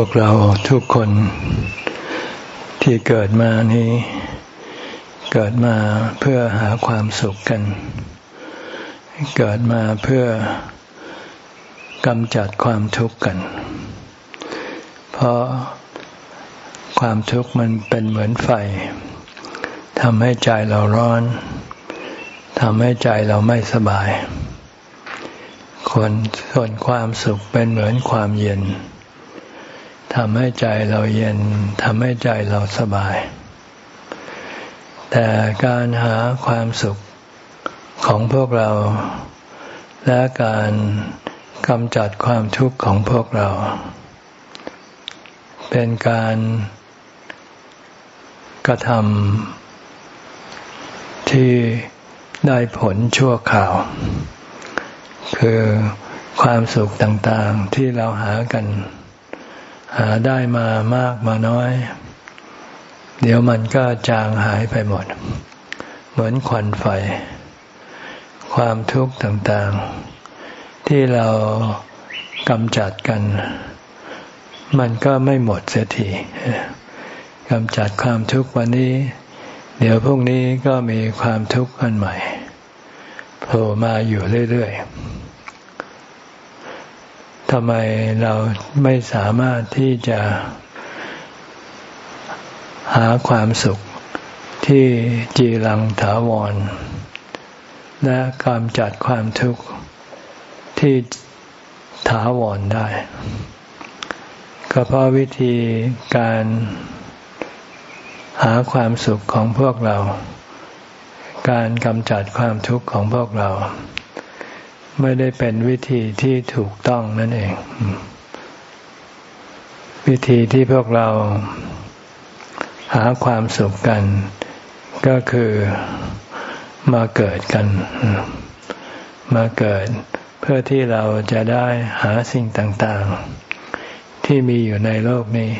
วกเราทุกคนที่เกิดมานี้ เกิดมาเพื่อหาความสุขกัน เกิดมาเพื่อกำจัดความทุกข์กัน เพราะความทุกข์มันเป็นเหมือนไฟทำให้ใจเราร้อนทำให้ใจเราไม่สบายคนส่วนความสุขเป็นเหมือนความเย็น ทำให้ใจเราเย็นทำให้ใจเราสบาย แต่การหาความสุขของพวกเรา และการกำจัดความทุกข์ของพวกเรา เป็นการกระทำที่ได้ผลชั่วข่าว คือความสุขต่างๆที่เราหากัน หาได้มามากมาน้อย เดี๋ยวมันก็จางหายไปหมด เหมือนควันไฟ ความทุกข์ต่างๆ ที่เรากำจัดกัน มันก็ไม่หมดเสียทีกำจัดความทุกข์วันนี้ เดี๋ยวพรุ่งนี้ก็มีความทุกข์อันใหม่โผล่มาอยู่เรื่อยๆ ทำไมเราไม่สามารถที่จะหาความสุขที่จีรังถาวร และกำจัดความทุกข์ที่ถาวรได้ ก็เพราะวิธีการหาความสุขของพวกเรา การกำจัดความทุกข์ของพวกเรา ไม่ได้เป็นวิธีที่ถูกต้องนั่นเอง วิธีที่พวกเราหาความสุขกัน ก็คือมาเกิดกัน มาเกิดเพื่อที่เราจะได้หาสิ่งต่าง ๆ ที่มีอยู่ในโลกนี้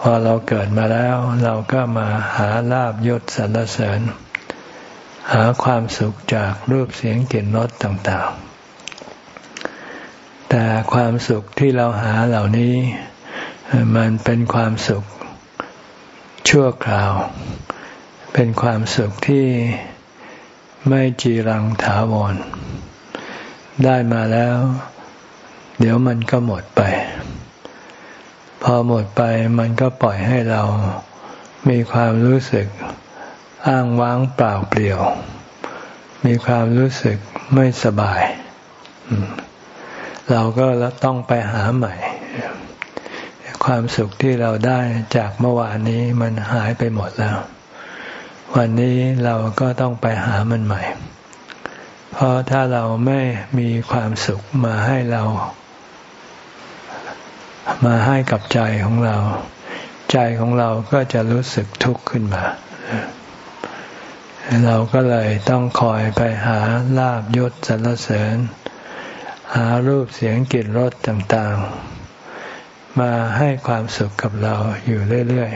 พอเราเกิดมาแล้ว เราก็มาหาลาบยศสรรเสริญ หาความสุขจากรูปเสียงกลิ่นรสต่างๆ แต่ความสุขที่เราหาเหล่านี้ มันเป็นความสุขชั่วคราว เป็นความสุขที่ไม่จีรังถาวร ได้มาแล้ว เดี๋ยวมันก็หมดไป พอหมดไปมันก็ปล่อยให้เรามีความรู้สึก อ้างว้างเปล่าเปลี่ยว มีความรู้สึกไม่สบาย เราก็ต้องไปหาใหม่ ความสุขที่เราได้จากเมื่อวานนี้มันหายไปหมดแล้ว วันนี้เราก็ต้องไปหามันใหม่ เพราะถ้าเราไม่มีความสุขมาให้เรา มาให้กับใจของเรา ใจของเราก็จะรู้สึกทุกข์ขึ้นมา เราก็เลยต้องคอยไปหาลาบยศสรรเสริญ หารูปเสียงกลิ่นรสต่างๆ มาให้ความสุขกับเราอยู่เรื่อย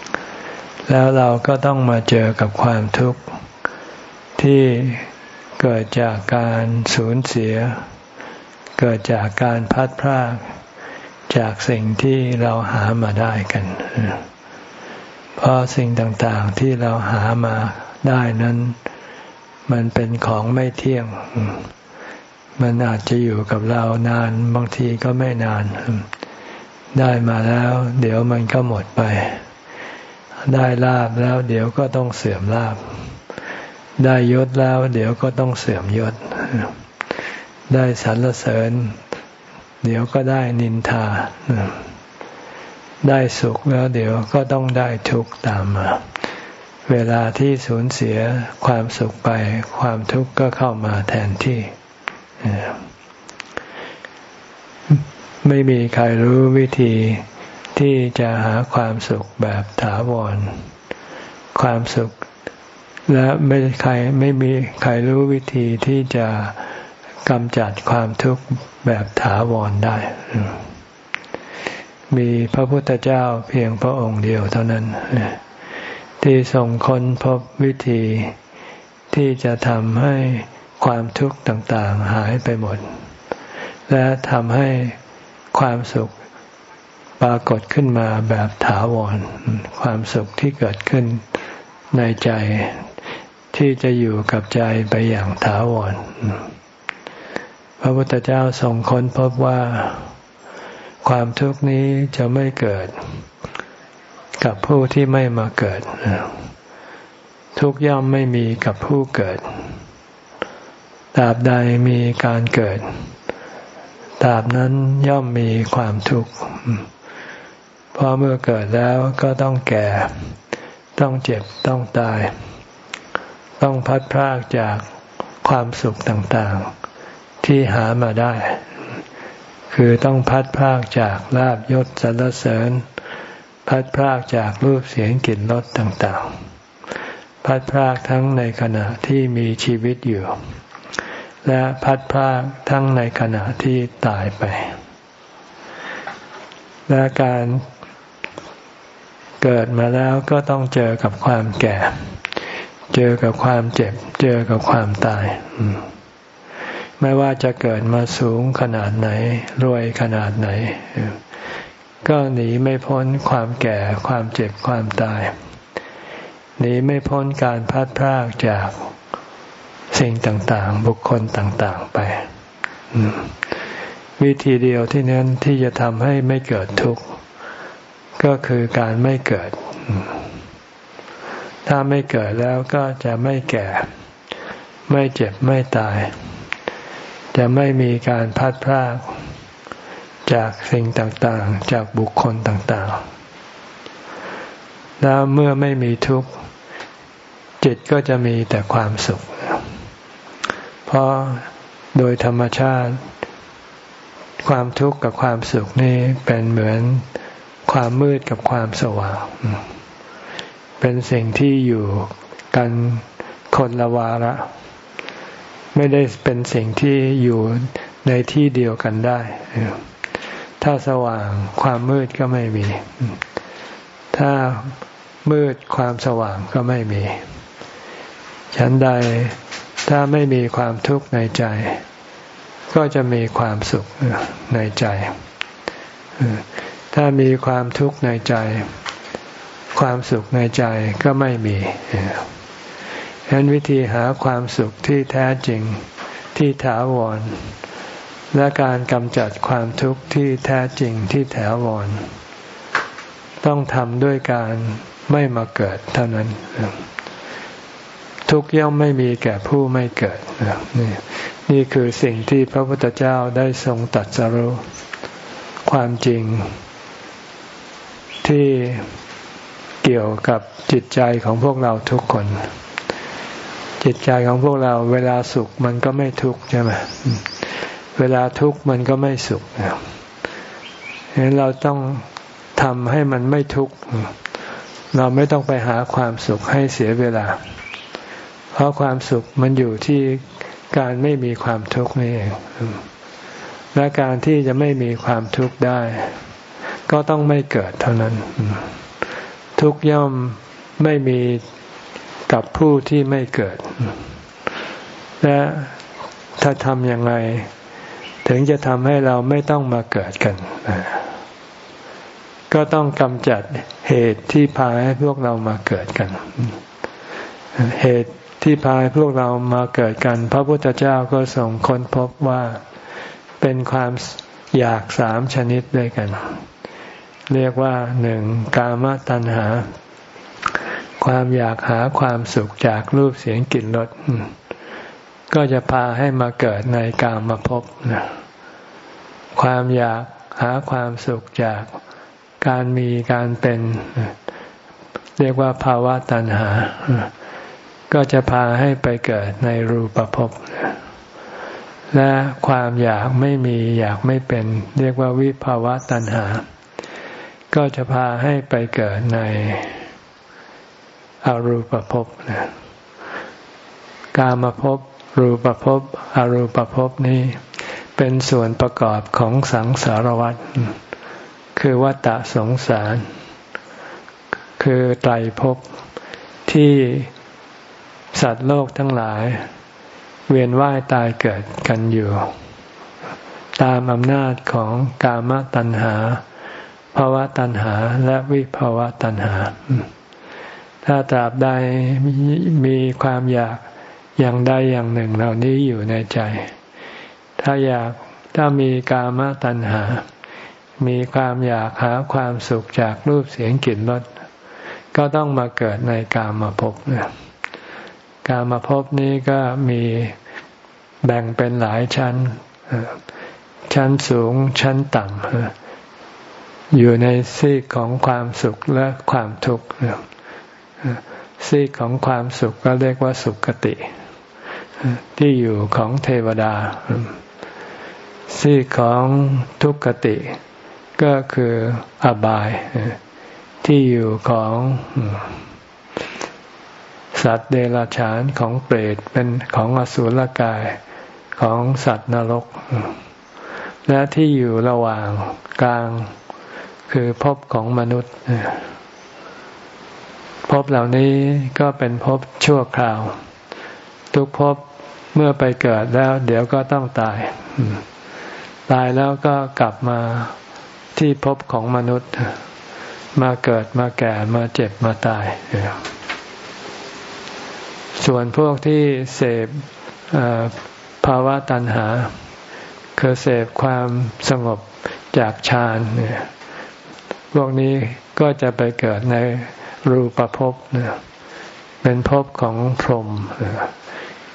ๆ แล้วเราก็ต้องมาเจอกับความทุกข์ที่เกิดจากการสูญเสีย เกิดจากการพัดพรากจากสิ่งที่เราหามาได้กัน เพราะสิ่งต่างๆที่เราหามา ได้นั้น มันเป็นของไม่เที่ยง มันอาจจะอยู่กับเรานานบางทีก็ไม่นาน ได้มาแล้ว เดี๋ยวมันก็หมดไป ได้ลาบแล้ว เดี๋ยวก็ต้องเสื่อมลาบ ได้ยศแล้ว เดี๋ยวก็ต้องเสื่อมยศ ได้สรรเสริญ เดี๋ยวก็ได้นินทาได้สุขแล้วเดี๋ยวก็ต้องได้ทุกข์ตามมา เวลาที่สูญเสียความสุขไปความทุกข์ก็เข้ามาแทนที่ ไม่มีใครรู้วิธีที่จะหาความสุขแบบถาวร ความสุข และไม่ใครไม่มีใครรู้วิธีที่จะกำจัดความทุกข์แบบถาวรได้ มีพระพุทธเจ้าเพียงพระองค์เดียวเท่านั้น ที่ทรงคนพบวิธีที่จะทำให้ความทุกข์ต่างๆหายไปหมด และทำให้ความสุขปรากฏขึ้นมาแบบถาวร ความสุขที่เกิดขึ้นในใจที่จะอยู่กับใจไปอย่างถาวร พระพุทธเจ้าทรงค้นพบว่า ความทุกข์นี้จะไม่เกิด กับผู้ที่ไม่มาเกิด ทุกย่อมไม่มีกับผู้เกิดตราบใดมีการเกิดตราบนั้นย่อมมีความทุกข์เพราะเมื่อเกิดแล้วก็ต้องแก่ ต้องเจ็บ ต้องตาย ต้องพัดพรากจากความสุขต่างๆ ที่หามาได้ คือต้องพัดพรากจากลาบยศสรรเสริญ พัดพรากจากรูปเสียงกลิ่นรสต่างๆ พัดพรากทั้งในขณะที่มีชีวิตอยู่ และพัดพรากทั้งในขณะที่ตายไป และการเกิดมาแล้วก็ต้องเจอกับความแก่ เจอกับความเจ็บ เจอกับความตาย ไม่ว่าจะเกิดมาสูงขนาดไหน รวยขนาดไหน ก็หนีไม่พ้นความแก่ความเจ็บความตาย หนีไม่พ้นการพัดพรากจากสิ่งต่างๆ บุคคลต่างๆไปวิธีเดียวที่นั้นที่จะทำให้ไม่เกิดทุกข์ ก็คือการไม่เกิด ถ้าไม่เกิดแล้วก็จะไม่แก่ ไม่เจ็บไม่ตาย จะไม่มีการพัดพราก จากสิ่งต่างๆ จากบุคคลต่างๆ แล้วเมื่อไม่มีทุกข์จิตก็จะมีแต่ความสุข เพราะโดยธรรมชาติ ความทุกข์กับความสุขนี่เป็นเหมือนความมืดกับความสว่าง เป็นสิ่งที่อยู่กันคนละวาระ ไม่ได้เป็นสิ่งที่อยู่ในที่เดียวกันได้ ถ้าสว่างความมืดก็ไม่มี ถ้ามืดความสว่างก็ไม่มี ฉันใดถ้าไม่มีความทุกข์ในใจ ก็จะมีความสุขในใจ ถ้ามีความทุกข์ในใจ ความสุขในใจก็ไม่มีฉะนั้นวิธีหาความสุขที่แท้จริงที่ถาวร และการกำจัดความทุกข์ที่แท้จริงที่แถาวร ต้องทำด้วยการไม่มาเกิดเท่านั้น ทุกย่อมไม่มีแก่ผู้ไม่เกิดนี่นี่คือสิ่งที่พระพุทธเจ้าได้ทรงตัดสรุความจริง ที่เกี่ยวกับจิตใจของพวกเราทุกคน จิตใจของพวกเราเวลาสุขมันก็ไม่ทุกข์ใช่ไหม เวลาทุกข์มันก็ไม่สุขฉะนั้นเราต้องทำให้มันไม่ทุกข์ เราไม่ต้องไปหาความสุขให้เสียเวลา เพราะความสุขมันอยู่ที่การไม่มีความทุกข์นี่เองและการที่จะไม่มีความทุกข์ได้ ก็ต้องไม่เกิดเท่านั้น ทุกย่อมไม่มีกับผู้ที่ไม่เกิด และถ้าทำอย่างไร ถึงจะทำให้เราไม่ต้องมาเกิดกัน ก็ต้องกำจัดเหตุที่พาให้พวกเรามาเกิดกัน เหตุที่พาให้พวกเรามาเกิดกัน พระพุทธเจ้าก็ส่งค้นพบว่าเป็นความอยากสามชนิดด้วยกัน เรียกว่าหนึ่งกามตัณหา ความอยากหาความสุขจากรูปเสียงกลิ่นรส ก็จะพาให้มาเกิดในกามมาพบความอยากหาความสุขจากการมีการเป็น เรียกว่าภาวะตัณหา ก็จะพาให้ไปเกิดในรูปภพและความอยากไม่มีอยากไม่เป็น เรียกว่าวิภาวะตัณหา ก็จะพาให้ไปเกิดในอรูปภพกามภพ รูปภพอรูปภพนี้ เป็นส่วนประกอบของสังสารวัฏคือวัฏสงสาร คือไตรภพที่สัตว์โลกทั้งหลาย เวียนว่ายตายเกิดกันอยู่ ตามอำนาจของกามตัณหาภภาวะตัณหาและวิภาวะตัณหา ถ้าตราบใดมีความอยาก อย่างใดอย่างหนึ่งเหล่านี้อยู่ในใจ ถ้าอยากถ้ามีกามตัณหา มีความอยากหาความสุขจากรูปเสียงกลิ่นรสก็ต้องมาเกิดในกามาภพเนี่ยกามาภพนี้ก็มีแบ่งเป็นหลายชั้น ชั้นสูงชั้นต่ำอยู่ในซีกของความสุขและความทุกข์ซีกของความสุขก็เรียกว่าสุขติ ที่อยู่ของเทวดา ซีกของทุกขติ ก็คืออบาย ที่อยู่ของสัตว์เดรัจฉานของเปรตเป็นของอสุรกายของสัตว์นรก และที่อยู่ระหว่างกลาง คือภพของมนุษย์ภพเหล่านี้ก็เป็นภพชั่วคราว ทุกภพ เมื่อไปเกิดแล้ว เดี๋ยวก็ต้องตาย ตายแล้วก็กลับมาที่ภพของมนุษย์ มาเกิดมาแก่มาเจ็บมาตาย ส่วนพวกที่เสพภาวะตัณหา คือเสพความสงบจากฌานเนี่ยพวกนี้ก็จะไปเกิดในรูปภพเป็นภพของพรหม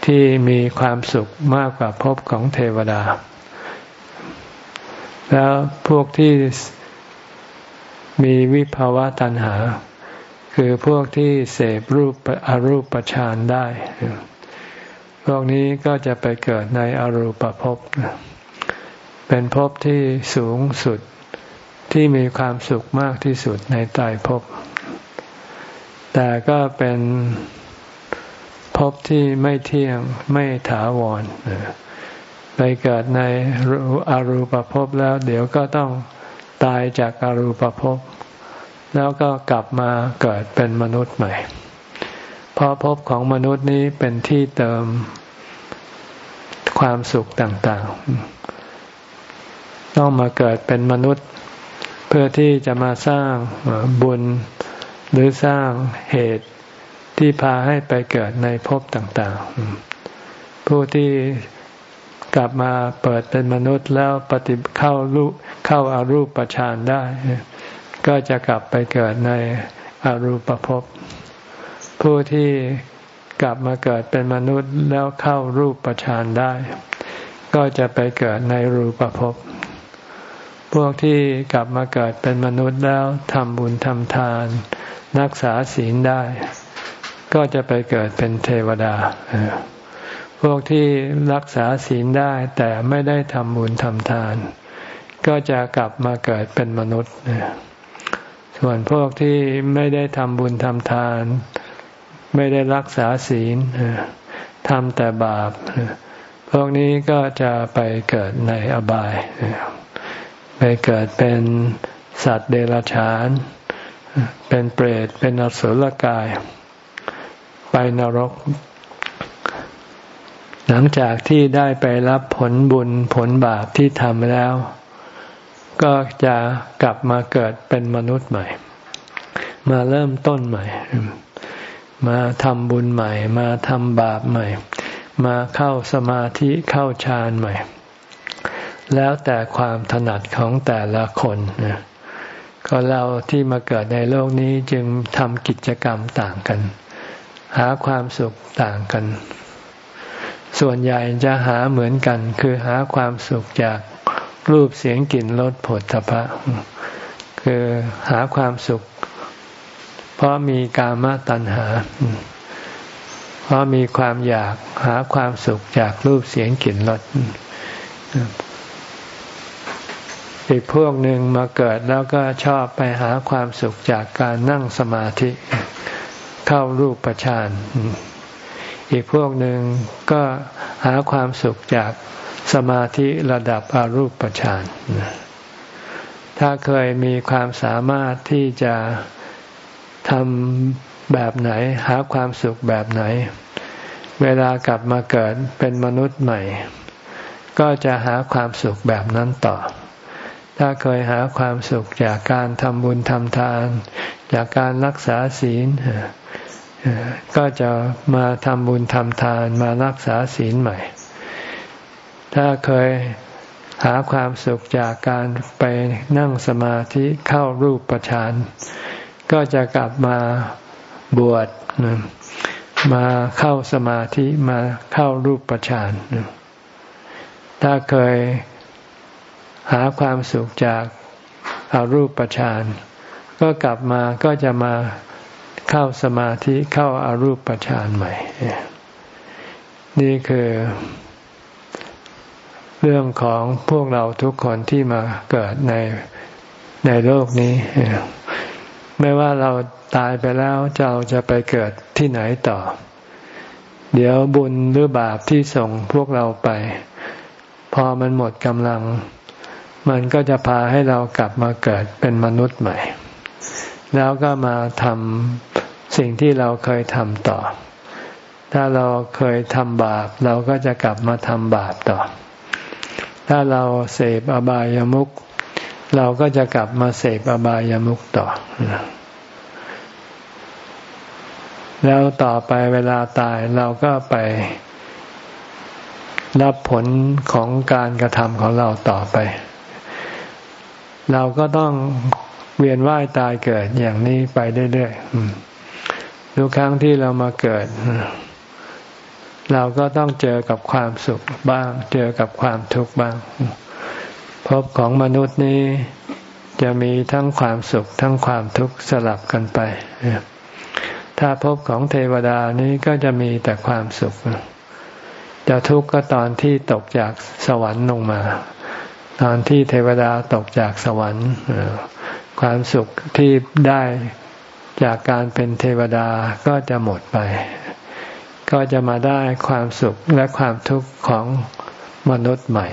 ที่มีความสุขมากกว่าภพของเทวดา แล้วพวกที่มีวิภาวะตัณหา คือพวกที่เสพรูปอรูปฌานได้ พวกนี้ก็จะไปเกิดในอรูปภพเป็นภพที่สูงสุดที่มีความสุขมากที่สุดในตายภพแต่ก็เป็น ภพที่ไม่เที่ยงไม่ถาวรไปเกิดในอรูปภพแล้ว เดี๋ยวก็ต้องตายจากอรูปภพแล้วก็กลับมาเกิดเป็นมนุษย์ใหม่เพราะภพของมนุษย์นี้เป็นที่เติมความสุขต่างๆ ต้องมาเกิดเป็นมนุษย์ เพื่อที่จะมาสร้างบุญหรือสร้างเหตุ ที่พาให้ไปเกิดในภพต่างๆ ผู้ที่กลับมาเปิดเป็นมนุษย์แล้วปฏิเข้ารูเข้าอารูปฌานได้ ก็จะกลับไปเกิดในอรูปภพ ผู้ที่กลับมาเกิดเป็นมนุษย์แล้วเข้ารูปประชานได้ ก็จะไปเกิดในรูปภพ พวกที่กลับมาเกิดเป็นมนุษย์แล้วทำบุญทำทาน รักษาศีลได้ ก็จะไปเกิดเป็นเทวดา พวกที่รักษาศีลได้แต่ไม่ได้ทำบุญทำทาน ก็จะกลับมาเกิดเป็นมนุษย์ ส่วนพวกที่ไม่ได้ทำบุญทำทาน ไม่ได้รักษาศีลทำแต่บาป พวกนี้ก็จะไปเกิดในอบาย ไปเกิดเป็นสัตว์เดรัจฉาน เป็นเปรต เป็นอสุรกาย ไปนรก หลังจากที่ได้ไปรับผลบุญผลบาปที่ทำแล้ว ก็จะกลับมาเกิดเป็นมนุษย์ใหม่ มาเริ่มต้นใหม่ มาทำบุญใหม่ มาทำบาปใหม่ มาเข้าสมาธิเข้าฌานใหม่ แล้วแต่ความถนัดของแต่ละคนก็เราที่มาเกิดในโลกนี้จึงทำกิจกรรมต่างกัน หาความสุขต่างกัน ส่วนใหญ่จะหาเหมือนกัน คือหาความสุขจากรูปเสียงกลิ่นรสผลตภะคือหาความสุข เพราะมีกามตัณหา เพราะมีความอยากหาความสุขจากรูปเสียงกลิ่นรสอีกพวกหนึ่งมาเกิดแล้วก็ชอบไปหาความสุขจากการนั่งสมาธิ เข้ารูปฌานอีกพวกหนึ่งก็หาความสุขจากสมาธิระดับอรูปฌานถ้าเคยมีความสามารถที่จะทำแบบไหน หาความสุขแบบไหน เวลากลับมาเกิดเป็นมนุษย์ใหม่ ก็จะหาความสุขแบบนั้นต่อ ถ้าเคยหาความสุขจากการทำบุญทำทานจากการรักษาศีลก็จะมาทำบุญทำทานมารักษาศีลใหม่ ถ้าเคยหาความสุขจากการไปนั่งสมาธิเข้ารูปประชานก็จะกลับมาบวชมาเข้าสมาธิมาเข้ารูปประชานถ้าเคยหาความสุขจากอารูปประชาน ก็กลับมาก็จะมาเข้าสมาธิเข้าอารูปฌานใหม่ นี่คือเรื่องของพวกเราทุกคนที่มาเกิดในในโลกนี้ ไม่ว่าเราตายไปแล้วเราจะไปเกิดที่ไหนต่อ เดี๋ยวบุญหรือบาปที่ส่งพวกเราไป พอมันหมดกำลัง มันก็จะพาให้เรากลับมาเกิดเป็นมนุษย์ใหม่ แล้วก็มาทำสิ่งที่เราเคยทำต่อ ถ้าเราเคยทำบาป เราก็จะกลับมาทำบาปต่อ ถ้าเราเสพอบายามุขเราก็จะกลับมาเสพอบายามุขต่อ แล้วต่อไปเวลาตายเราก็ไปรับผลของการกระทำของเราต่อไป เราก็ต้อง เวียนว่ายตายเกิดอย่างนี้ไปเรื่อยๆทุกครั้งที่เรามาเกิด เราก็ต้องเจอกับความสุขบ้าง เจอกับความทุกข์บ้างพบของมนุษย์นี้จะมีทั้งความสุขทั้งความทุกข์สลับกันไป ถ้าพบของเทวดานี้ก็จะมีแต่ความสุข จะทุกข์ก็ตอนที่ตกจากสวรรค์ลงมา ตอนที่เทวดาตกจากสวรรค์ ความสุขที่ได้จากการเป็นเทวดาก็จะหมดไป ก็จะมาได้ความสุขและความทุกข์ของมนุษย์ใหม่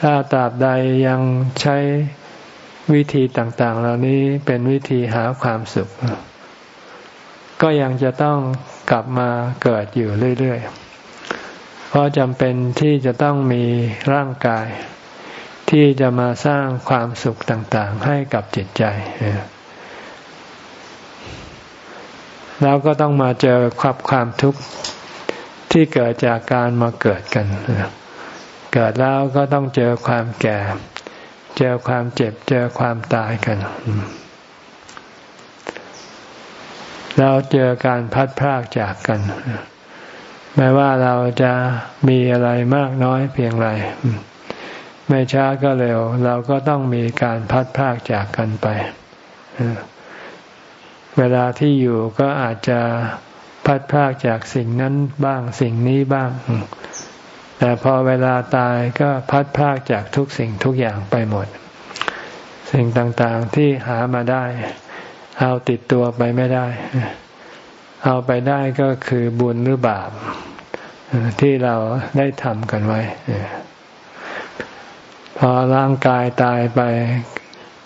ถ้าตราบใดยังใช้วิธีต่าง ๆ เหล่านี้เป็นวิธีหาความสุข ก็ยังจะต้องกลับมาเกิดอยู่เรื่อย ๆ เพราะจำเป็นที่จะต้องมีร่างกาย ที่จะมาสร้างความสุขต่างๆ ให้กับจิตใจ แล้วก็ต้องมาเจอความความทุกข์ที่เกิดจากการมาเกิดกัน เกิดแล้วก็ต้องเจอความแก่ เจอความเจ็บ เจอความตายกัน แล้วเจอการพัดพรากจากกันไม่ว่าเราจะมีอะไรมากน้อยเพียงไร ไม่ช้าก็เร็ว เราก็ต้องมีการพัดพากจากกันไป เวลาที่อยู่ก็อาจจะพัดพากจากสิ่งนั้นบ้างสิ่งนี้บ้าง แต่พอเวลาตายก็พัดพากจากทุกสิ่งทุกอย่างไปหมด สิ่งต่างๆที่หามาได้ เอาติดตัวไปไม่ได้ เอาไปได้ก็คือบุญหรือบาปที่เราได้ทำกันไว้ พอร่างกายตายไป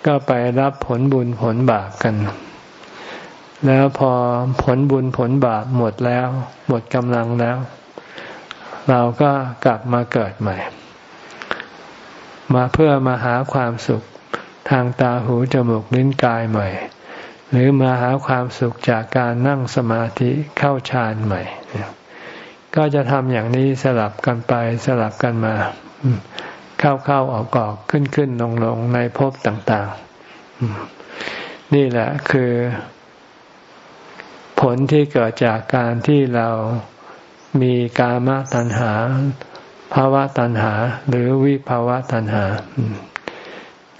ก็ไปรับผลบุญผลบาปกัน แล้วพอผลบุญผลบาปหมดแล้ว หมดกำลังแล้ว เราก็กลับมาเกิดใหม่ มาเพื่อมาหาความสุขทางตาหูจมูกลิ้นกายใหม่ หรือมาหาความสุขจากการนั่งสมาธิเข้าฌานใหม่ ก็จะทำอย่างนี้สลับกันไปสลับกันมา เข้าเข้าออกออกขึ้นขึ้นลงลงในภพต่างๆ นี่แหละคือ ผลที่เกิดจากการที่เรามีกามตัณหาภาวะตัณหา หรือวิภาวะตัณหา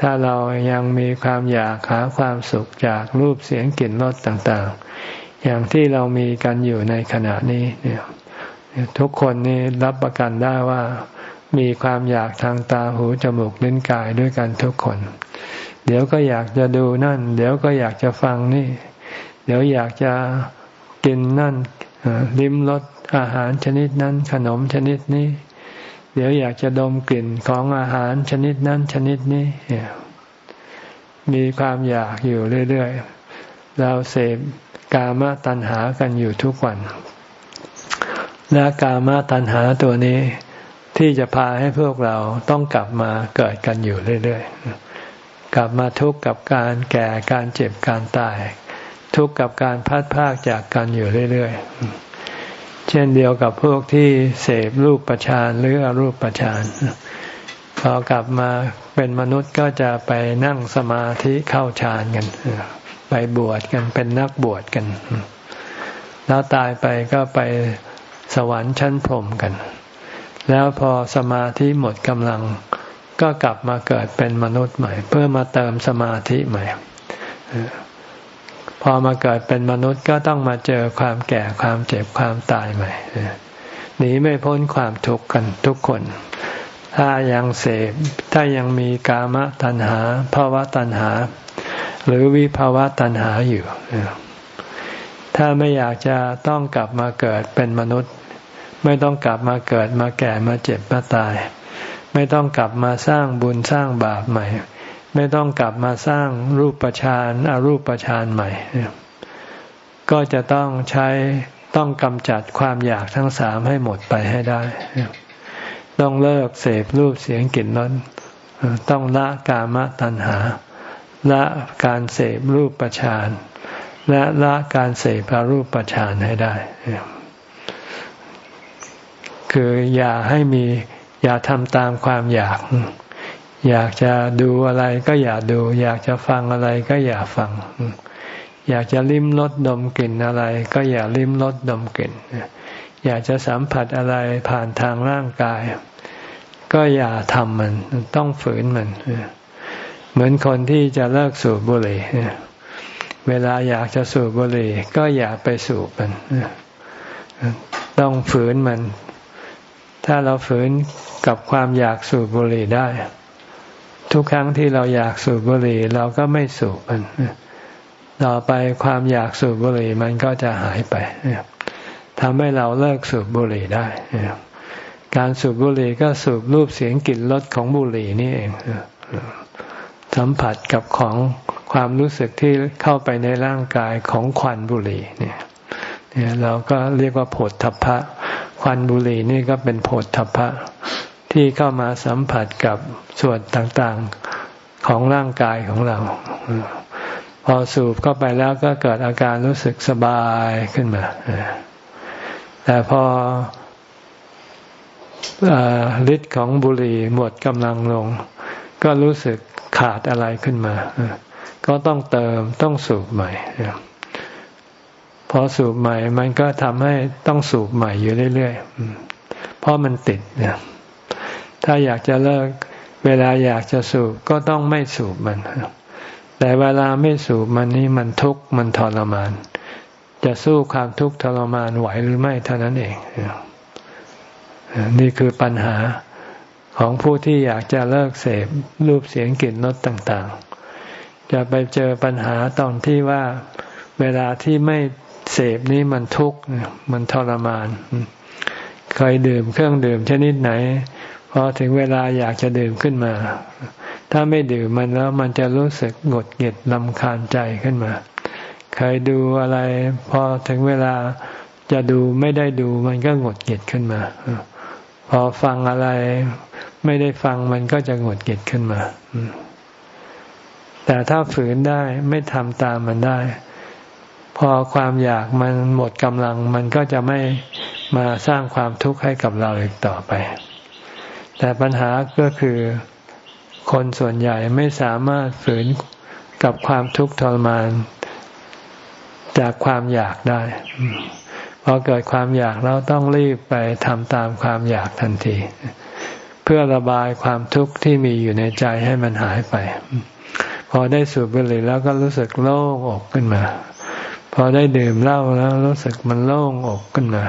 ถ้าเรายังมีความอยากหาความสุขจากรูปเสียงกลิ่นรสต่างๆ อย่างที่เรามีกันอยู่ในขณะนี้เนี่ยทุกคนนี่รับประกันได้ว่า มีความอยากทางตาหูจมูกลิ้นกายด้วยกันทุกคน เดี๋ยวก็อยากจะดูนั่น เดี๋ยวก็อยากจะฟังนี่ เดี๋ยวอยากจะกินนั่นลิ้มรสอาหารชนิดนั้นขนมชนิดนี้ เดี๋ยวอยากจะดมกลิ่นของอาหารชนิดนั้นชนิดนี้ มีความอยากอยู่เรื่อยๆ เราเสพกามตัณหากันอยู่ทุกวัน และกามตัณหาตัวนี้ ที่จะพาให้พวกเราต้องกลับมาเกิดกันอยู่เรื่อยๆ กลับมาทุกข์กับการแก่การเจ็บการตาย ทุกข์กับการพัดพากจากกันอยู่เรื่อยๆ เช่นเดียวกับพวกที่เสพรูปประชานหรืออรูปประชานพอกลับมาเป็นมนุษย์ก็จะไปนั่งสมาธิเข้าฌานกัน ไปบวชกันเป็นนักบวชกัน แล้วตายไปก็ไปสวรรค์ชั้นพรหมกัน แล้วพอสมาธิหมดกำลัง ก็กลับมาเกิดเป็นมนุษย์ใหม่ เพื่อมาเติมสมาธิใหม่พอมาเกิดเป็นมนุษย์ก็ต้องมาเจอความแก่ความเจ็บความตายใหม่หนีไม่พ้นความทุกข์กันทุกคน ถ้ายังเสพถ้ายังมีกามตัณหาภาวะตัณหา หรือวิภาวะตัณหาอยู่ ถ้าไม่อยากจะต้องกลับมาเกิดเป็นมนุษย์ ไม่ต้องกลับมาเกิดมาแก่มาเจ็บมาตาย ไม่ต้องกลับมาสร้างบุญสร้างบาปใหม่ ไม่ต้องกลับมาสร้างรูปประชานอารูปประชานใหม่ ก็จะต้องใช้ต้องกำจัดความอยากทั้งสามให้หมดไปให้ได้ ต้องเลิกเสพรูปเสียงกลิ่นรสต้องละกามตัณหา ละการเสพรูปประชานและละการเสพารูปฌานให้ได้ คืออย่าให้มีอย่าทำตามความอยาก อยากจะดูอะไรก็อย่าดู อยากจะฟังอะไรก็อย่าฟัง อยากจะลิ้มรสดมกลิ่นอะไร ก็อย่าลิ้มรสดมกลิ่น อยากจะสัมผัสอะไรผ่านทางร่างกาย ก็อย่าทำมันต้องฝืนมันเหมือนคนที่จะเลิกสูบบุหรี่เวลาอยากจะสูบบุหรี่ก็อย่าไปสูบมัน ต้องฝืนมัน ถ้าเราฝืนกับความอยากสูบบุหรี่ได้ ทุกครั้งที่เราอยากสูบบุหรี่เราก็ไม่สูบมันต่อไปความอยากสูบบุหรี่มันก็จะหายไปทำให้เราเลิกสูบบุหรี่ได้การสูบบุหรี่ก็สูบรูปเสียงกลิ่นรสของบุหรี่นี่เองสัมผัสกับของความรู้สึกที่เข้าไปในร่างกายของควันบุหรี่เนี่ยเราก็เรียกว่าผฏฐัพพะ ควันบุหรี่นี่ก็เป็นโผฏฐัพพะที่เข้ามาสัมผัสกับส่วนต่างๆของร่างกายของเรา พอสูบเข้าไปแล้วก็เกิดอาการรู้สึกสบายขึ้นมา แต่พอฤทธิ์ของบุหรี่หมดกำลังลง ก็รู้สึกขาดอะไรขึ้นมา ก็ต้องเติมต้องสูบใหม่ อสูบใหม่ มันก็ทำให้ต้องสูบใหม่อยู่เรื่อยๆเพราะมันติดเนี่ยถ้าอยากจะเลิก เวลาอยากจะสูบก็ต้องไม่สูบมัน แต่เวลาไม่สูบมันนี่มันทุกข์มันทรมาน จะสู้ความทุกข์ทรมานไหวหรือไม่เท่านั้นเองนี่คือปัญหาของผู้ที่อยากจะเลิกเสพรูปเสียงกลิ่นรสต่าง ๆ จะไปเจอปัญหาตอนที่ว่าเวลาที่ไม่ เสพนี้มันทุกข์มันทรมานเคยดื่มเครื่องดื่มชนิดไหนพอถึงเวลาอยากจะดื่มขึ้นมา ถ้าไม่ดื่มมันแล้วมันจะรู้สึกหงดหงิดลำคาญใจขึ้นมา เคยดูอะไร พอถึงเวลาจะดูไม่ได้ดูมันก็หงดหงิดขึ้นมา พอฟังอะไรไม่ได้ฟังมันก็จะหงดหงิดขึ้นมา แต่ถ้าฝืนได้ไม่ทำตามมันได้ พอความอยากมันหมดกำลัง มันก็จะไม่มาสร้างความทุกข์ให้กับเราอีกต่อไป แต่ปัญหาก็คือคนส่วนใหญ่ไม่สามารถฝืนกับความทุกข์ทรมาน จากความอยากได้พอเกิดความอยากเราต้องรีบไปทำตามความอยากทันที เพื่อระบายความทุกข์ที่มีอยู่ในใจให้มันหายไป พอได้สูบบุหรี่แล้วก็รู้สึกโล่งอกขึ้นมา พอได้ดื่มเหล้าแล้วรู้สึกมันโล่งอกขึ้นมา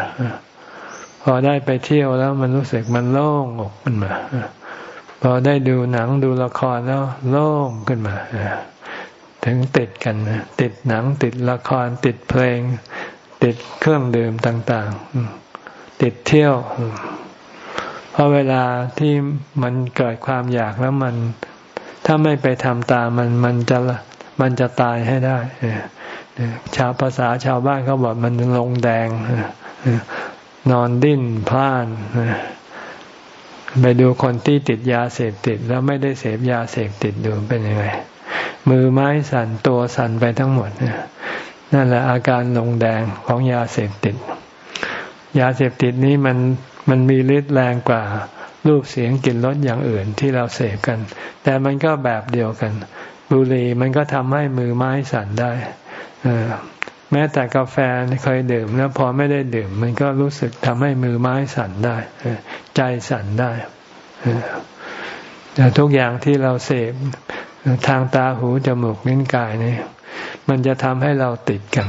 พอได้ไปเที่ยวแล้วมันรู้สึกมันโล่งอกขึ้นมาพอได้ดูหนังดูละครแล้วโล่งขึ้นมาถึงติดกันติดหนังติดละครติดเพลง ติดเครื่องดื่มต่างๆ ติดเที่ยวเพราะเวลาที่มันเกิดความอยากแล้วมัน ถ้าไม่ไปทำตามมันมันจะมันจะตายให้ได้ ชาวภาษาชาวบ้านเขาบอกมันลงแดง นอนดิ้นพล่านไปดูคนที่ติดยาเสพติด แล้วไม่ได้เสพยาเสพติดดูเป็นยังไง มือไม้สั่นตัวสั่นไปทั้งหมดนั่นแหละอาการลงแดงของยาเสพติด ยาเสพติดนี้มันมันมีฤทธิ์แรงกว่ารูปเสียงกลิ่นรสอย่างอื่นที่เราเสพกัน แต่มันก็แบบเดียวกัน บุหรี่มันก็ทำให้มือไม้สั่นได้แม้แต่กาแฟเคยดื่มแล้วพอไม่ได้ดื่ม มันก็รู้สึกทำให้มือไม้สั่นได้ใจสั่นได้แต่ทุกอย่างที่เราเสพทางตาหูจมูกนิ้นกายนี่มันจะทำให้เราติดกัน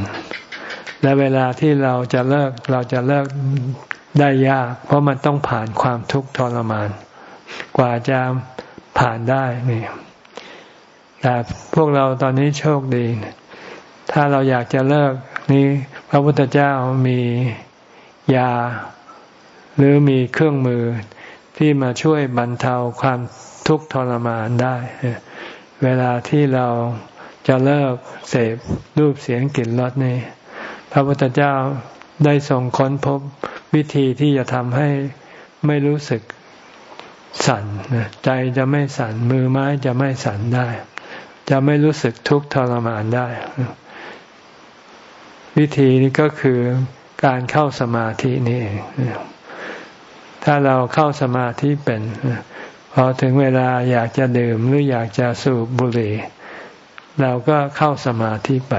และเวลาที่เราจะเลิกเราจะเลิกได้ยาก เพราะมันต้องผ่านความทุกข์ทรมาน กว่าจะผ่านได้นี่ แต่พวกเราตอนนี้โชคดี ถ้าเราอยากจะเลิกนี่พระพุทธเจ้ามียา หรือมีเครื่องมือที่มาช่วยบรรเทาความทุกข์ทรมานได้ เวลาที่เราจะเลิกเสพรูปเสียงกลิ่นรสนี่พระพุทธเจ้าได้ทรงค้นพบวิธีที่จะทำให้ไม่รู้สึกสั่นใจจะไม่สั่นมือไม้จะไม่สั่นได้ จะไม่รู้สึกทุกข์ทรมานได้ วิธีนี้ก็คือการเข้าสมาธินี่เองถ้าเราเข้าสมาธิเป็นพอถึงเวลาอยากจะดื่มหรืออยากจะสูบบุหรี่ เราก็เข้าสมาธิไป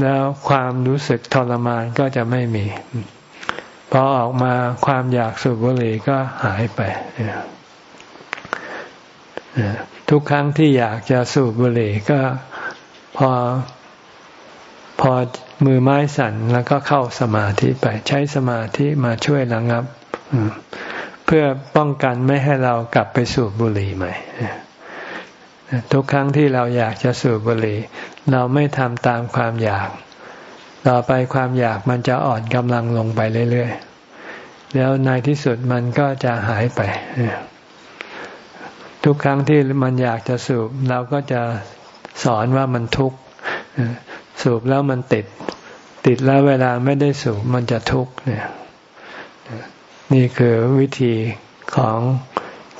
แล้วความรู้สึกทรมานก็จะไม่มีพอออกมาความอยากสูบบุหรี่ก็หายไป ทุกครั้งที่อยากจะสูบบุหรี่ก็พอพอมือไม้สั่นแล้วก็เข้าสมาธิไปใช้สมาธิมาช่วยระงับ เพื่อป้องกันไม่ให้เรากลับไปสูบบุหรี่ใหม่ทุกครั้งที่เราอยากจะสูบบุหรี่ เราไม่ทำตามความอยาก ต่อไปความอยากมันจะอ่อนกำลังลงไปเรื่อยๆ แล้วในที่สุดมันก็จะหายไป ทุกครั้งที่มันอยากจะสูบ เราก็จะสอนว่ามันทุกข์สูบแล้วมันติด ติดแล้วเวลาไม่ได้สูบมันจะทุกข์เนี่ยนี่คือวิธีของ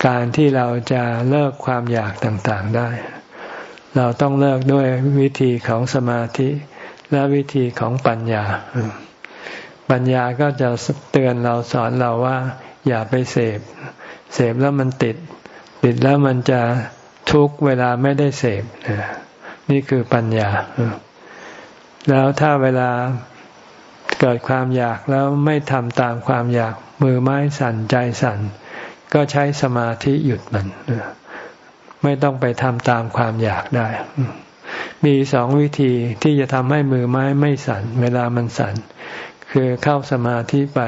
การที่เราจะเลิกความอยากต่างๆได้ เราต้องเลิกด้วยวิธีของสมาธิและวิธีของปัญญา ปัญญาก็จะเตือนเราสอนเราว่า อย่าไปเสพ เสพแล้วมันติด ติดแล้วมันจะทุกเวลาไม่ได้เสพนี่คือปัญญา แล้วถ้าเวลาเกิดความอยากแล้วไม่ทำตามความอยากมือไม้สั่นใจสั่น ก็ใช้สมาธิหยุดมันไม่ต้องไปทำตามความอยากได้ มีสองวิธีที่จะทำให้มือไม้ไม่สั่น เวลามันสั่น คือเข้าสมาธิไป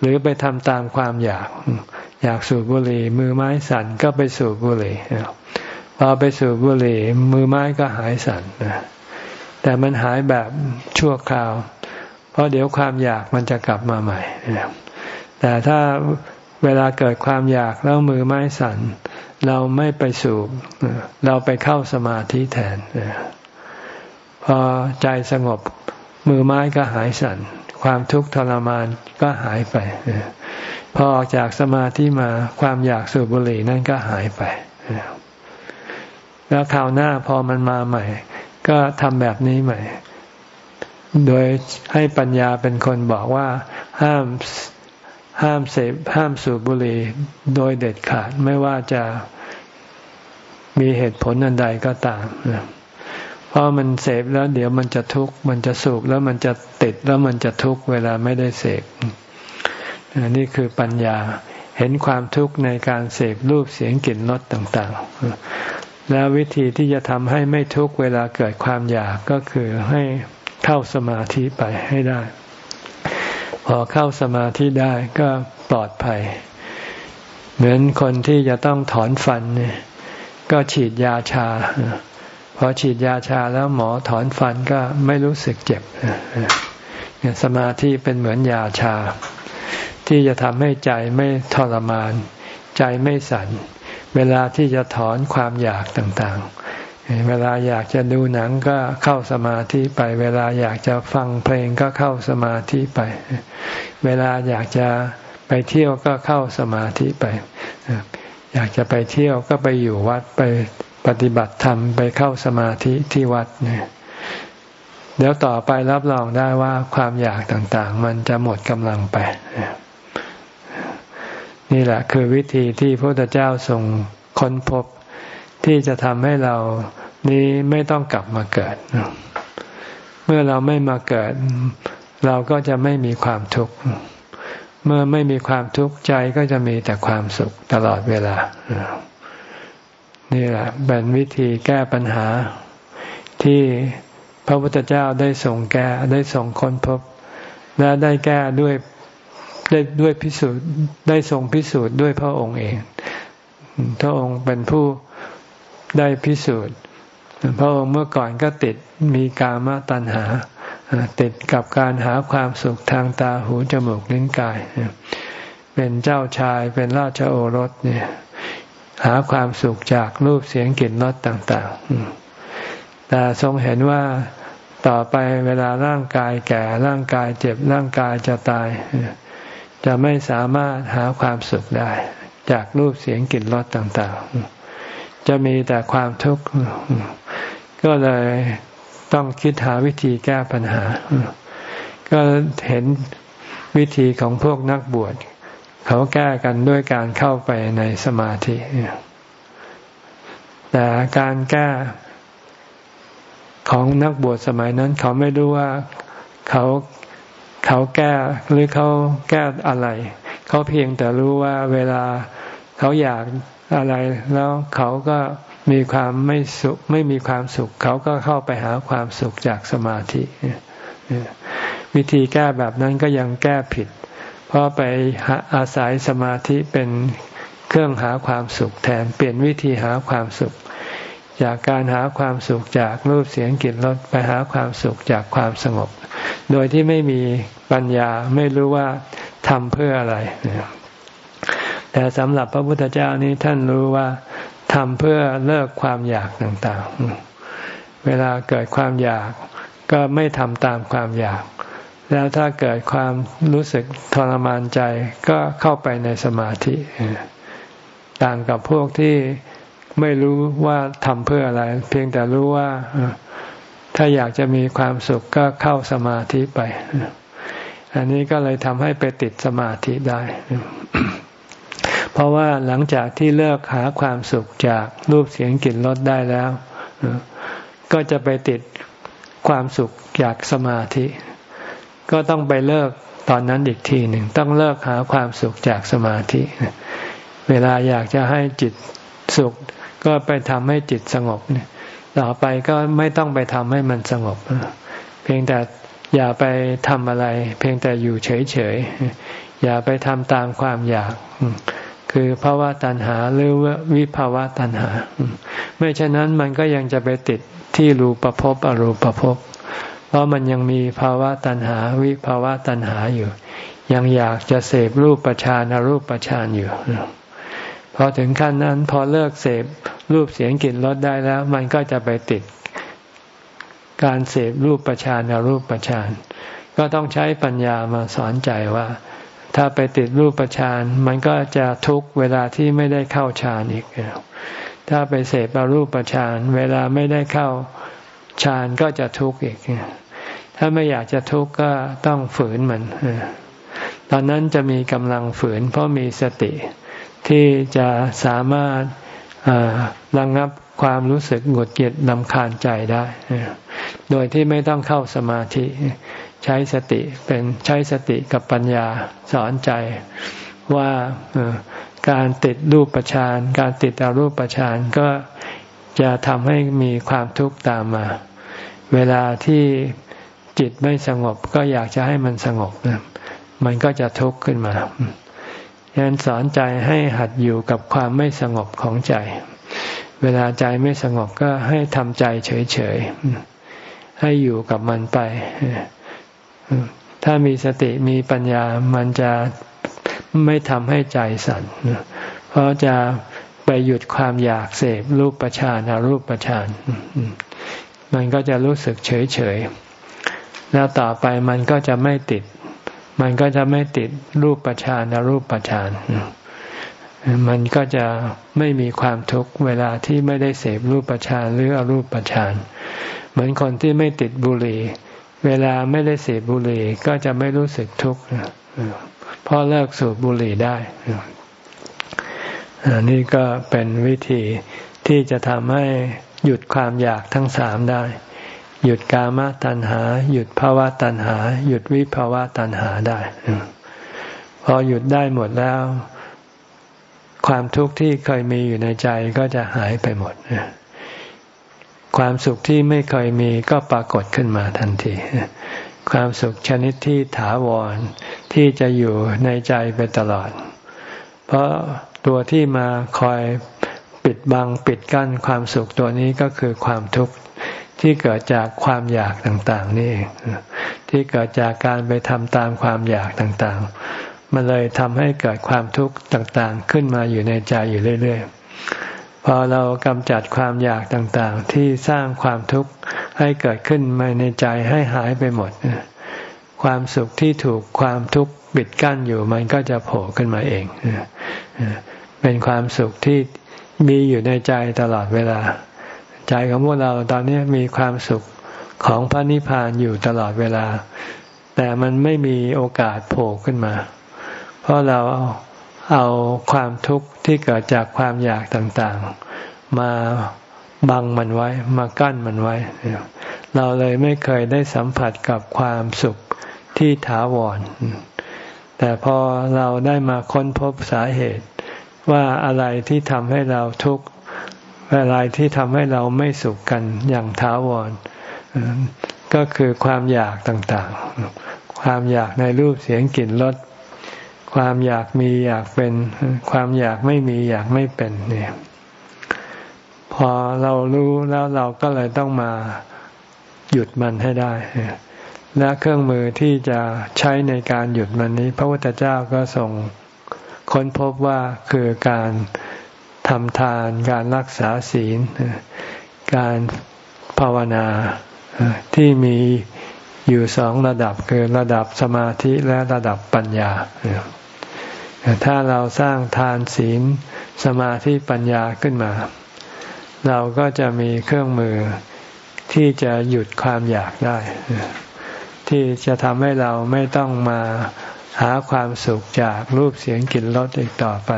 หรือไปทำตามความอยาก อยากสูบบุหรี่มือไม้สั่นก็ไปสูบบุหรี่พอไปสูบบุหรี่มือไม้ก็หายสั่นแต่มันหายแบบชั่วคราว เพราะเดี๋ยวความอยากมันจะกลับมาใหม่แต่ถ้าเวลาเกิดความอยากแล้วมือไม้สั่น เราไม่ไปสูบเราไปเข้าสมาธิแทนพอใจสงบมือไม้ก็หายสั่น ความทุกข์ทรมานก็หายไป พอออกจากสมาธิมาความอยากสูบบุหรี่นั่นก็หายไป แล้วคราวหน้าพอมันมาใหม่ ก็ทำแบบนี้ใหม่ โดยให้ปัญญาเป็นคนบอกว่าห้ามห้ามเสพห้ามสูบบุหรี่โดยเด็ดขาดไม่ว่าจะมีเหตุผลอันใดก็ตามเพราะมันเสพแล้วเดี๋ยวมันจะทุกข์มันจะสูบแล้วมันจะติดแล้วมันจะทุกข์เวลาไม่ได้เสพ นี่คือปัญญาเห็นความทุกข์ในการเสพรูปเสียงกลิ่นรสต่างๆ แล้ววิธีที่จะทำให้ไม่ทุกข์เวลาเกิดความอยากก็คือให้เข้าสมาธิไปให้ได้ พอเข้าสมาธิได้ก็ปลอดภัย เหมือนคนที่จะต้องถอนฟันเนี่ยก็ฉีดยาชา พอฉีดยาชาแล้วหมอถอนฟันก็ไม่รู้สึกเจ็บสมาธิเป็นเหมือนยาชา ที่จะทำให้ใจไม่ทรมาน ใจไม่สั่นเวลาที่จะถอนความอยากต่างๆ เวลาอยากจะดูหนังก็เข้าสมาธิไป เวลาอยากจะฟังเพลงก็เข้าสมาธิไป เวลาอยากจะไปไปเที่ยวก็เข้าสมาธิไป อยากจะไปเที่ยวก็ไปอยู่วัดไปปฏิบัติธรรมไปเข้าสมาธิที่วัดเนี่ยเดี๋ยวต่อไปรับรองได้ว่าความอยากต่างๆ มันจะหมดกำลังไป นี่แหละคือวิธีที่พระพุทธเจ้าทรงค้นพบ ที่จะทำให้เรานี้ไม่ต้องกลับมาเกิด เมื่อเราไม่มาเกิด เราก็จะไม่มีความทุกข์ เมื่อไม่มีความทุกข์ใจก็จะมีแต่ความสุขตลอดเวลา นี่แหละเป็นวิธีแก้ปัญหาที่พระพุทธเจ้าได้ส่งแก้ได้ส่งค้นพบ และได้แก้ด้วย ได้ด้วยพิสูจน์ได้ส่งพิสูจน์ด้วยพระองค์เอง พระองค์เป็นผู้ได้พิสูจน์ พระองค์เมื่อก่อนก็ติดมีกามตัณหา ติดกับการหาความสุขทางตาหูจมูกลิ้นกาย เป็นเจ้าชายเป็นราชโอรสเนี่ยหาความสุขจากรูปเสียงกลิ่นรสต่าง ๆ แต่ทรงเห็นว่าต่อไปเวลาร่างกายแก่ร่างกายเจ็บร่างกายจะตาย จะไม่สามารถหาความสุขได้ จากรูปเสียงกลิ่นรสต่างๆ จะมีแต่ความทุกข์ ก็เลยต้องคิดหาวิธีแก้ปัญหา ก็เห็นวิธีของพวกนักบวช เขาแก้กันด้วยการเข้าไปในสมาธิ แต่การแก้ของนักบวชสมัยนั้น เขาไม่รู้ว่าเขา เขาแก้หรือเขาแก้อะไร เขาเพียงแต่รู้ว่าเวลาเขาอยากอะไร แล้วเขาก็มีความไม่สุขไม่มีความสุข เขาก็เข้าไปหาความสุขจากสมาธิวิธีแก้แบบนั้นก็ยังแก้ผิด เพราะไปอาศัยสมาธิเป็นเครื่องหาความสุขแทนเปลี่ยนวิธีหาความสุข จากการหาความสุขจากรูปเสียงกลิ่นรสไปหาความสุขจากความสงบ โดยที่ไม่มีปัญญาไม่รู้ว่าทำเพื่ออะไร แต่สำหรับพระพุทธเจ้านี้ท่านรู้ว่าทำเพื่อเลิกความอยากต่างๆ เวลาเกิดความอยากก็ไม่ทำตามความอยาก แล้วถ้าเกิดความรู้สึกทรมานใจก็เข้าไปในสมาธิ ต่างกับพวกที่ ไม่รู้ว่าทำเพื่ออะไร เพียงแต่รู้ว่าถ้าอยากจะมีความสุขก็เข้าสมาธิไป อันนี้ก็เลยทำให้ไปติดสมาธิได้ เพราะว่าหลังจากที่เลิกหาความสุขจากรูปเสียงกลิ่นรสได้แล้ว ก็จะไปติดความสุขจากสมาธิ ก็ต้องไปเลิกตอนนั้นอีกทีหนึ่ง ต้องเลิกหาความสุขจากสมาธิ เวลาอยากจะให้จิตสุข ก็ไปทำให้จิตสงบต่อไปก็ไม่ต้องไปทำให้มันสงบ เพียงแต่อย่าไปทำอะไร เพียงแต่อยู่เฉยๆ อย่าไปทำตามความอยาก คือภาวะตัณหาหรือวิภาวะตัณหา ไม่เช่นนั้นมันก็ยังจะไปติดที่รูปภพอรูปภพ เพราะมันยังมีภาวะตัณหา วิภาวะตัณหาอยู่ ยังอยากจะเสพรูปประชานอรูปประชานอยู่ พอถึงขั้นนั้นพอเลิกเสพรูปเสียงกลิ่นรสได้แล้ว มันก็จะไปติด การเสพรูปประชานรูปประชานก็ต้องใช้ปัญญามาสอนใจว่า ถ้าไปติดรูปฌานมันก็จะทุกเวลาที่ไม่ได้เข้าฌานอีก ถ้าไปเสพอรูปฌานเวลาไม่ได้เข้าฌานก็จะทุกข์อีก ถ้าไม่อยากจะทุกข์ก็ต้องฝืนมัน ตอนนั้นจะมีกำลังฝืนเพราะมีสติ ที่จะสามารถระงงับความรู้สึกหงุดหงิดนำคาญใจได้ โดยที่ไม่ต้องเข้าสมาธิ ใช้สติเป็นใช้สติกับปัญญาสอนใจว่าการติดรูปประชานการติดอารูปประชานก็จะทำให้มีความทุกข์ตามมา เวลาที่จิตไม่สงบก็อยากจะให้มันสงบนะมันก็จะทุกข์ขึ้นมา ฉะนั้นสอนใจให้หัดอยู่กับความไม่สงบของใจ เวลาใจไม่สงบก็ให้ทำใจเฉยๆ ให้อยู่กับมันไป ถ้ามีสติมีปัญญามันจะไม่ทำให้ใจสั่น เพราะจะไปหยุดความอยากเสพรูปประชานอารูปประชานมันก็จะรู้สึกเฉยเฉยแล้วต่อไปมันก็จะไม่ติด มันก็จะไม่ติดรูปประชานรูปประชานมันก็จะไม่มีความทุกข์เวลาที่ไม่ได้เสพรูปประชานหรืออรูปประชานเหมือนคนที่ไม่ติดบุหรี่ เวลาไม่ได้เสพบุหรี่ก็จะไม่รู้สึกทุกข์เพราะเลิกสูบบุหรี่ได้นี่ก็เป็นวิธีที่จะทำให้หยุดความอยากทั้งสามได้ หยุดกามตัณหา หยุดภาวะตัณหา หยุดวิภาวะตัณหาได้ พอหยุดได้หมดแล้ว ความทุกข์ที่เคยมีอยู่ในใจก็จะหายไปหมดความสุขที่ไม่เคยมีก็ปรากฏขึ้นมาทันที ความสุขชนิดที่ถาวรที่จะอยู่ในใจไปตลอด เพราะตัวที่มาคอยปิดบังปิดกั้นความสุขตัวนี้ก็คือความทุกข์ ที่เกิดจากความอยากต่างๆ นี่ที่เกิดจากการไปทำตามความอยากต่างๆ มันเลยทำให้เกิดความทุกข์ต่างๆ ขึ้นมาอยู่ในใจอยู่เรื่อยๆ พอเรากำจัดความอยากต่างๆ ที่สร้างความทุกข์ให้เกิดขึ้นมาในใจให้หายไปหมด ความสุขที่ถูกความทุกข์ปิดกั้นอยู่มันก็จะโผล่ขึ้นมาเอง เป็นความสุขที่มีอยู่ในใจตลอดเวลา ใจของพวกเราตอนนี้มีความสุขของพระนิพพานอยู่ตลอดเวลา แต่มันไม่มีโอกาสโผล่ขึ้นมา เพราะเราเอาความทุกข์ที่เกิดจากความอยากต่างๆ มาบังมันไว้ มากั้นมันไว้ เราเลยไม่เคยได้สัมผัสกับความสุขที่ถาวร แต่พอเราได้มาค้นพบสาเหตุว่าอะไรที่ทำให้เราทุกข์ อะไรที่ทำให้เราไม่สุขกันอย่างท้าวรก็คือความอยากต่างๆ ความอยากในรูปเสียงกลิ่นรสความอยากมีอยากเป็น ความอยากไม่มีอยากไม่เป็นเนี่ยพอเรารู้แล้วเราก็เลยต้องมาหยุดมันให้ได้ และเครื่องมือที่จะใช้ในการหยุดมันนี้ พระพุทธเจ้าก็ส่งค้นพบว่าคือการ ทำทานการรักษาศีล การภาวนาที่มีอยู่สองระดับคือระดับสมาธิและระดับปัญญา ถ้าเราสร้างทานศีลสมาธิปัญญาขึ้นมา เราก็จะมีเครื่องมือที่จะหยุดความอยากได้ ที่จะทำให้เราไม่ต้องมาหาความสุขจากรูปเสียงกลิ่นรสอีกต่อไป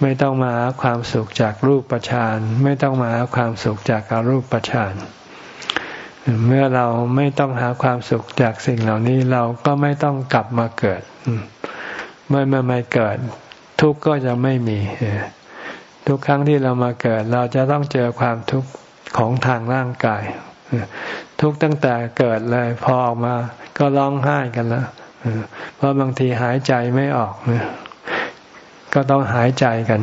ไม่ต้องมาหาความสุขจากรูปประชานไม่ต้องมาหาความสุขจากอารูปประชานเมื่อเราไม่ต้องหาความสุขจากสิ่งเหล่านี้เราก็ไม่ต้องกลับมาเกิด เมื่อมาไม่เกิด ทุกข์ก็จะไม่มีทุกครั้งที่เรามาเกิด เราจะต้องเจอความทุกข์ของทางร่างกาย ทุกตั้งแต่เกิดเลย พอออกมาก็ร้องไห้กันแล้วเพราะบางทีหายใจไม่ออกเนี่ย ก็ต้องหายใจกัน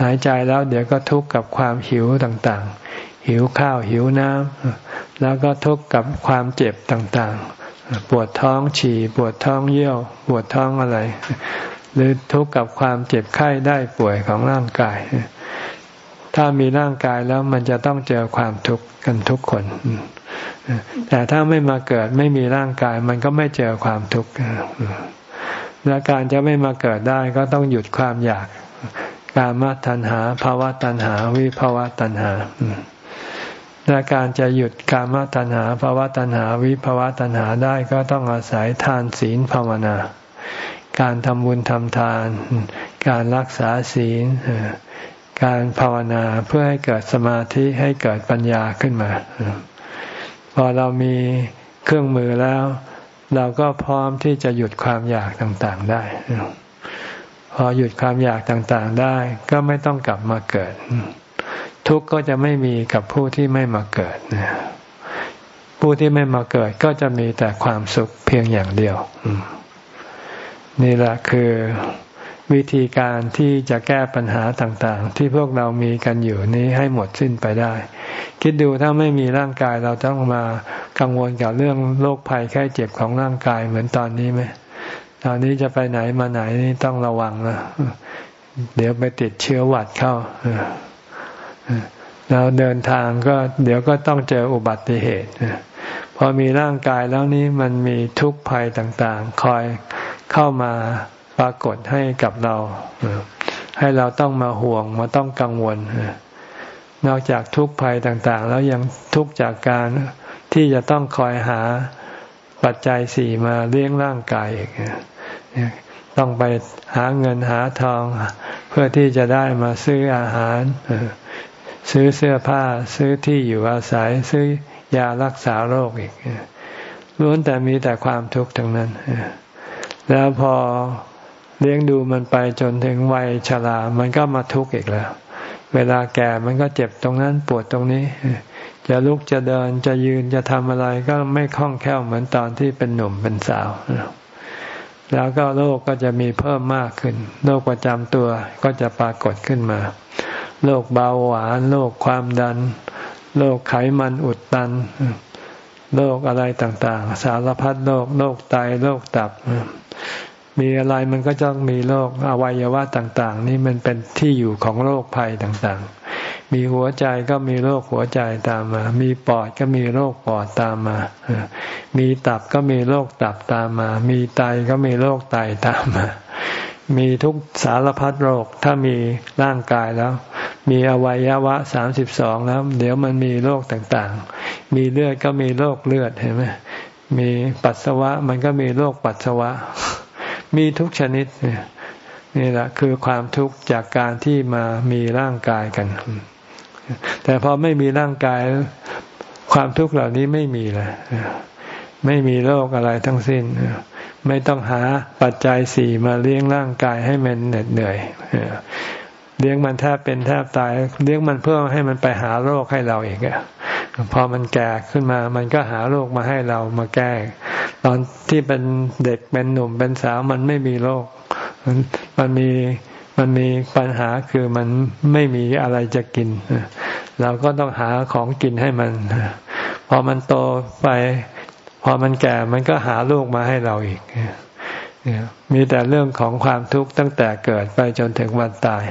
หายใจแล้วเดี๋ยวก็ทุกข์กับความหิวต่างๆ หิวข้าวหิวน้ำแล้วก็ทุกข์กับความเจ็บต่างๆ ปวดท้องฉี่ปวดท้องเยี่ยว ปวดท้องอะไร หรือทุกข์กับความเจ็บไข้ได้ป่วยของร่างกาย ถ้ามีร่างกายแล้วมันจะต้องเจอความทุกข์กันทุกคนแต่ถ้าไม่มาเกิดไม่มีร่างกาย มันก็ไม่เจอความทุกข์ และการจะไม่มาเกิดได้ก็ต้องหยุดความอยาก การมาตัณหาภาวะตัณหา วิภาวะตัณหาและการจะหยุดการมาตัณหาภาวะตัณหา วิภาวะตัณหาได้ก็ต้องอาศัยทานศีลภาวนา การทำบุญทำทาน การรักษาศีล การภาวนาเพื่อให้เกิดสมาธิให้เกิดปัญญาขึ้นมา พอเรามีเครื่องมือแล้ว เราก็พร้อมที่จะหยุดความอยากต่างๆได้ พอหยุดความอยากต่างๆได้ ก็ไม่ต้องกลับมาเกิด ทุกข์ก็จะไม่มีกับผู้ที่ไม่มาเกิดผู้ที่ไม่มาเกิดก็จะมีแต่ความสุขเพียงอย่างเดียวนี่แหละคือ วิธีการที่จะแก้ปัญหาต่างๆ ที่พวกเรามีกันอยู่นี้ให้หมดสิ้นไปได้ คิดดูถ้าไม่มีร่างกายเราต้องมากังวลกับเรื่องโรคภัยแค่เจ็บของร่างกายเหมือนตอนนี้ไหมตอนนี้จะไปไหนมาไหนนี่ต้องระวังนะเดี๋ยวไปติดเชื้อหวัดเข้าเราเดินทางก็เดี๋ยวก็ต้องเจออุบัติเหตุพอมีร่างกายแล้วนี้มันมีทุกข์ภัยต่างๆ คอยเข้ามา ปรากฏให้กับเรา ให้เราต้องมาห่วงมาต้องกังวล นอกจากทุกข์ภัยต่างๆ แล้วยังทุกข์จากการที่จะต้องคอยหาปัจจัยสี่มาเลี้ยงร่างกายอีกต้องไปหาเงินหาทอง เพื่อที่จะได้มาซื้ออาหาร ซื้อเสื้อผ้า ซื้อที่อยู่อาศัย ซื้อยารักษาโรคอีกล้วนแต่มีแต่ความทุกข์ทั้งนั้น แล้วพอ เลี้ยงดูมันไปจนถึงวัยชรา มันก็มาทุกข์อีกแล้ว เวลาแก่มันก็เจ็บตรงนั้นปวดตรงนี้ จะลุกจะเดินจะยืนจะทำอะไรก็ไม่คล่องแคล่วเหมือนตอนที่เป็นหนุ่มเป็นสาว แล้วก็โรคก็จะมีเพิ่มมากขึ้น โรคประจำตัวก็จะปรากฏขึ้นมา โรคเบาหวาน โรคความดัน โรคไขมันอุดตัน โรคอะไรต่างๆ สารพัดโรค โรคไต โรคตับ มีอะไรมันก็จะมีโรคอวัยวะต่าง ๆ นี่มันเป็นที่อยู่ของโรคภัยต่างๆ มีหัวใจก็มีโรคหัวใจตามมา มีปอดก็มีโรคปอดตามมา มีตับก็มีโรคตับตามมา มีไตก็มีโรคไตตามมา มีทุกสารพัดโรคถ้ามีร่างกายแล้ว มีอวัยวะสามสิบสองแล้ว เดี๋ยวมันมีโรคต่างๆ มีเลือดก็มีโรคเลือดเห็นไหมมีปัสสาวะมันก็มีโรคปัสสาวะ มีทุกชนิด นี่แหละคือความทุกข์จากการที่มามีร่างกายกัน แต่พอไม่มีร่างกาย ความทุกข์เหล่านี้ไม่มีเลยไม่มีโรคอะไรทั้งสิ้น ไม่ต้องหาปัจจัยสี่มาเลี้ยงร่างกายให้มันเหน็ดเหนื่อยเลี้ยงมันแทบเป็นแทบตาย เลี้ยงมันเพื่อให้มันไปหาโรคให้เราเองอะพอมันแก่ขึ้นมา มันก็หาโรคมาให้เรามาแก้ ตอนที่เป็นเด็กเป็นหนุ่มเป็นสาวมันไม่มีโรคมันมีมันมีปัญหาคือมันไม่มีอะไรจะกิน เราก็ต้องหาของกินให้มัน พอมันโตไป พอมันแก่มันก็หาลูกมาให้เราอีก มีแต่เรื่องของความทุกข์ตั้งแต่เกิดไปจนถึงวันตาย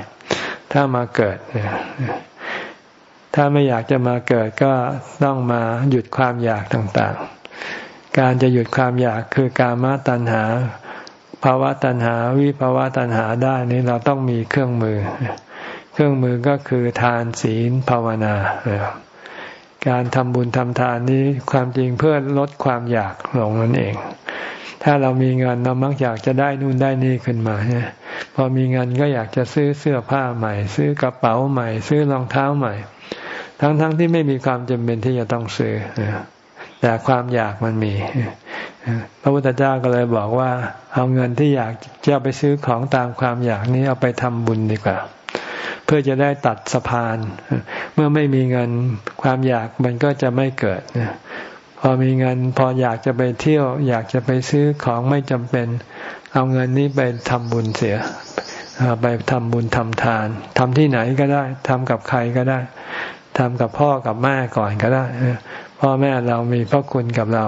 ถ้ามาเกิด ถ้าไม่อยากจะมาเกิดก็ต้องมาหยุดความอยากต่างๆ การจะหยุดความอยากคือการมาตัณหาภาวะตัณหาวิภาวะตัณหาได้นี้เราต้องมีเครื่องมือ เครื่องมือก็คือทานศีลภาวนา การทำบุญทำทานนี้ความจริงเพื่อลดความอยากหลงนั่นเอง ถ้าเรามีเงินเรามักอยากจะได้นู่นได้นี่ขึ้นมาเนี่ยพอมีเงินก็อยากจะซื้อเสื้อผ้าใหม่ ซื้อกระเป๋าใหม่ ซื้อรองเท้าใหม่ ทั้งๆทที่ไม่มีความจำเป็นที่จะต้องซื้อ แต่ความอยากมันมีพระพุทธเจ้าก็เลยบอกว่า เอาเงินที่อยากจะไปซื้อของตามความอยากนี้เอาไปทำบุญดีกว่า เพื่อจะได้ตัดสะพาน เมื่อไม่มีเงินความอยากมันก็จะไม่เกิดพอมีเงินพออยากจะไปเที่ยว อยากจะไปซื้อของไม่จำเป็น เอาเงินนี้ไปทำบุญเสียไปทำบุญทำทานทำที่ไหนก็ได้ทำกับใครก็ได้ทำกับพ่อกับแม่ก่อนก็ได้ พ่อแม่เรามีพระคุณกับเรา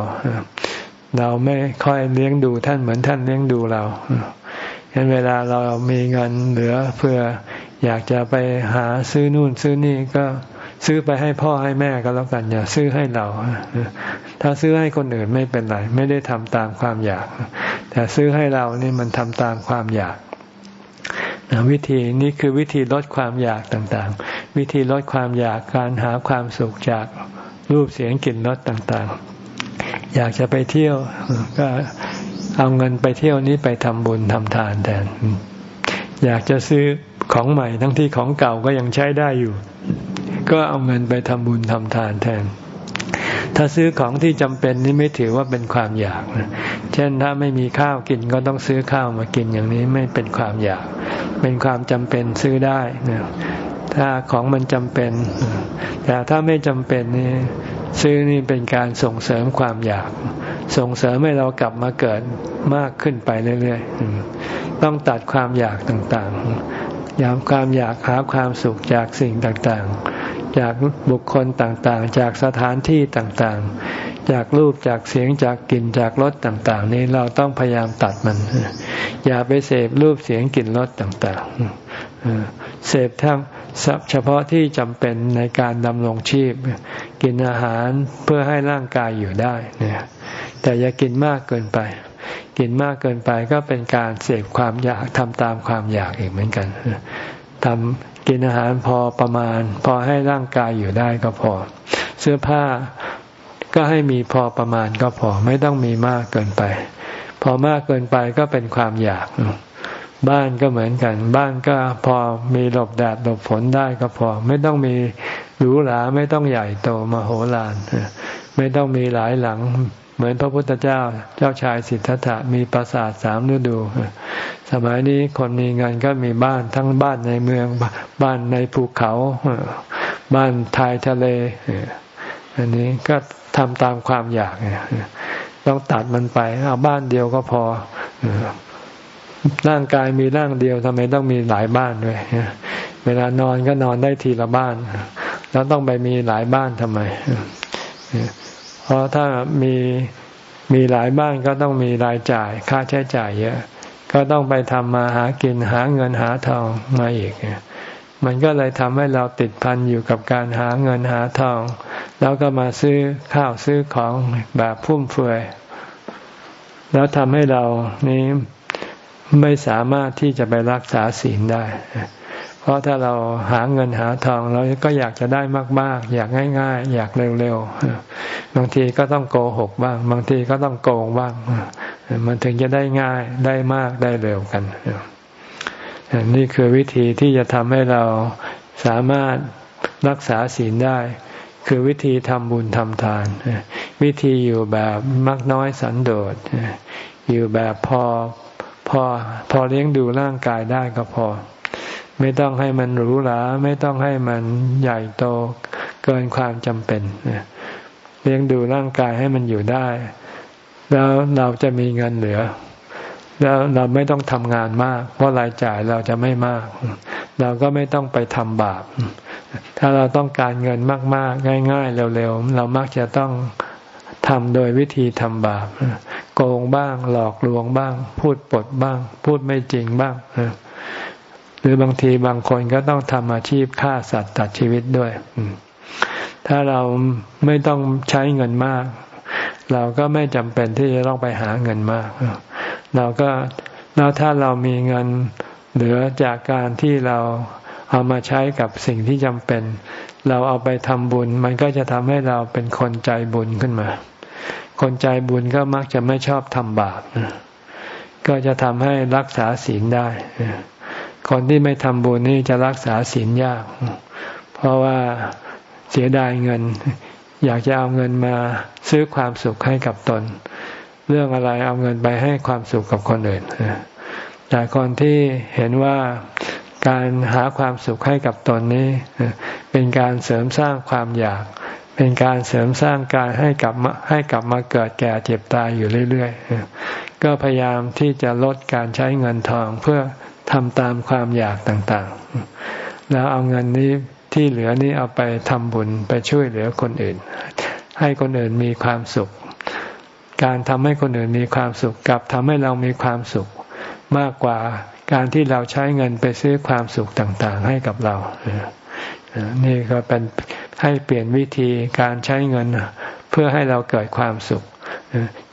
เราไม่ค่อยเลี้ยงดูท่านเหมือนท่านเลี้ยงดูเราเห็นเวลาเรามีเงินเหลือเพื่ออยากจะไปหาซื้อนู่นซื้อนี่ก็ซื้อไปให้พ่อให้แม่ก็แล้วกันอย่าซื้อให้เรา ถ้าซื้อให้คนอื่นไม่เป็นไร ไม่ได้ทำตามความอยาก แต่ซื้อให้เรานี่มันทำตามความอยากวิธีนี้คือวิธีลดความอยากต่างๆ วิธีลดความอยากการหาความสุขจาก รูปเสียงกลิ่นรสต่างๆ อยากจะไปเที่ยวก็เอาเงินไปเที่ยวนี้ไปทำบุญทำทานแทน อยากจะซื้อของใหม่ทั้งที่ของเก่าก็ยังใช้ได้อยู่ ก็เอาเงินไปทำบุญทำทานแทน ถ้าซื้อของที่จำเป็นนี่ไม่ถือว่าเป็นความอยากเช่นถ้าไม่มีข้าวกินก็ต้องซื้อข้าวมากินอย่างนี้ไม่เป็นความอยาก เป็นความจำเป็นซื้อได้นะ ถ้าของมันจำเป็น แต่ถ้าไม่จำเป็นนี่ซื้อนี่เป็นการส่งเสริมความอยาก ส่งเสริมให้เรากลับมาเกิดมากขึ้นไปเรื่อยๆต้องตัดความอยากต่างๆยากความอยากหาความสุขจากสิ่งต่างๆ จากบุคคลต่างๆ จากสถานที่ต่างๆ จากรูปจากเสียงจากกลิ่นจากรสต่างๆ นี้เราต้องพยายามตัดมัน อย่าไปเสพรูปเสียงกลิ่นรสต่างๆเสพทั้ง เฉพาะที่จำเป็นในการดำรงชีพ กินอาหารเพื่อให้ร่างกายอยู่ได้เนี่ยแต่อย่ากินมากเกินไป กินมากเกินไปก็เป็นการเสพความอยากทำตามความอยากอีกเหมือนกันทำกินอาหารพอประมาณ พอให้ร่างกายอยู่ได้ก็พอ เสื้อผ้าก็ให้มีพอประมาณก็พอไม่ต้องมีมากเกินไป พอมากเกินไปก็เป็นความอยาก บ้านก็เหมือนกัน บ้านก็พอมีหลบแดดหลบฝนได้ก็พอ ไม่ต้องมีหรูหราไม่ต้องใหญ่โตมโหฬารไม่ต้องมีหลายหลัง เหมือนพระพุทธเจ้าเจ้าชายสิทธัตถะมีปราสาทสามฤดู สมัยนี้คนมีเงินก็มีบ้านทั้งบ้านในเมืองบ้านในภูเขา บ้านทายทะเล อันนี้ก็ทำตามความอยาก ต้องตัดมันไป เอาบ้านเดียวก็พอ ร่างกายมีร่างเดียวทำไมต้องมีหลายบ้านด้วยเวลานอนก็นอนได้ทีละบ้าน แล้วต้องไปมีหลายบ้านทำไม เพราะถ้ามีมีหลายบ้านก็ต้องมีรายจ่ายค่าใช้จ่ายเยอะ ก็ต้องไปทำมาหากินหาเงินหาทองมาอีก มันก็เลยทำให้เราติดพันอยู่กับการหาเงินหาทอง แล้วก็มาซื้อข้าวซื้อของแบบฟุ่มเฟือย แล้วทำให้เรานี้ ไม่สามารถที่จะไปรักษาศีลได้ เพราะถ้าเราหาเงินหาทองเราก็อยากจะได้มาก ๆ อยากง่าย ๆ อยากเร็วๆ บางทีก็ต้องโกหกบ้าง บางทีก็ต้องโกงบ้าง มันถึงจะได้ง่ายได้มากได้เร็วกัน นี่คือวิธีที่จะทำให้เราสามารถรักษาศีลได้ คือวิธีทำบุญทำทาน วิธีอยู่แบบมักน้อยสันโดษอยู่แบบพอ พอพอเลี้ยงดูร่างกายได้ก็พอ ไม่ต้องให้มันหรูหราไม่ต้องให้มันใหญ่โตเกินความจำเป็นเลี้ยงดูร่างกายให้มันอยู่ได้ แล้วเราจะมีเงินเหลือ แล้วเราไม่ต้องทำงานมาก เพราะรายจ่ายเราจะไม่มาก เราก็ไม่ต้องไปทำบาป ถ้าเราต้องการเงินมาก ๆ ง่าย ๆ เร็ว ๆ เรามักจะต้องทำโดยวิธีทำบาป โกงบ้าง หลอกลวงบ้าง พูดปดบ้าง พูดไม่จริงบ้างหรือบางทีบางคนก็ต้องทำอาชีพฆ่าสัตว์ตัดชีวิตด้วยถ้าเราไม่ต้องใช้เงินมาก เราก็ไม่จำเป็นที่จะต้องไปหาเงินมาก เราก็แล้วถ้าเรามีเงินเหลือจากการที่เราเอามาใช้กับสิ่งที่จำเป็น เราเอาไปทำบุญ มันก็จะทำให้เราเป็นคนใจบุญขึ้นมา คนใจบุญก็มักจะไม่ชอบทำบาปก็จะทำให้รักษาศีลได้ คนที่ไม่ทำบุญนี่จะรักษาศีลยาก เพราะว่าเสียดายเงิน อยากจะเอาเงินมาซื้อความสุขให้กับตน เรื่องอะไรเอาเงินไปให้ความสุขกับคนอื่นแต่คนที่เห็นว่าการหาความสุขให้กับตนนี้ เป็นการเสริมสร้างความอยาก เป็นการเสริมสร้างการให้กลับมาให้กลับมาเกิดแก่เจ็บตายอยู่เรื่อยๆ ก็พยายามที่จะลดการใช้เงินทองเพื่อทำตามความอยากต่างๆ แล้วเอาเงินนี้ที่เหลือนี้เอาไปทำบุญไปช่วยเหลือคนอื่น ให้คนอื่นมีความสุข การทำให้คนอื่นมีความสุขกับทำให้เรามีความสุข มากกว่าการที่เราใช้เงินไปซื้อความสุขต่างๆ ให้กับเรา นี่ก็เป็น ให้เปลี่ยนวิธีการใช้เงินเพื่อให้เราเกิดความสุข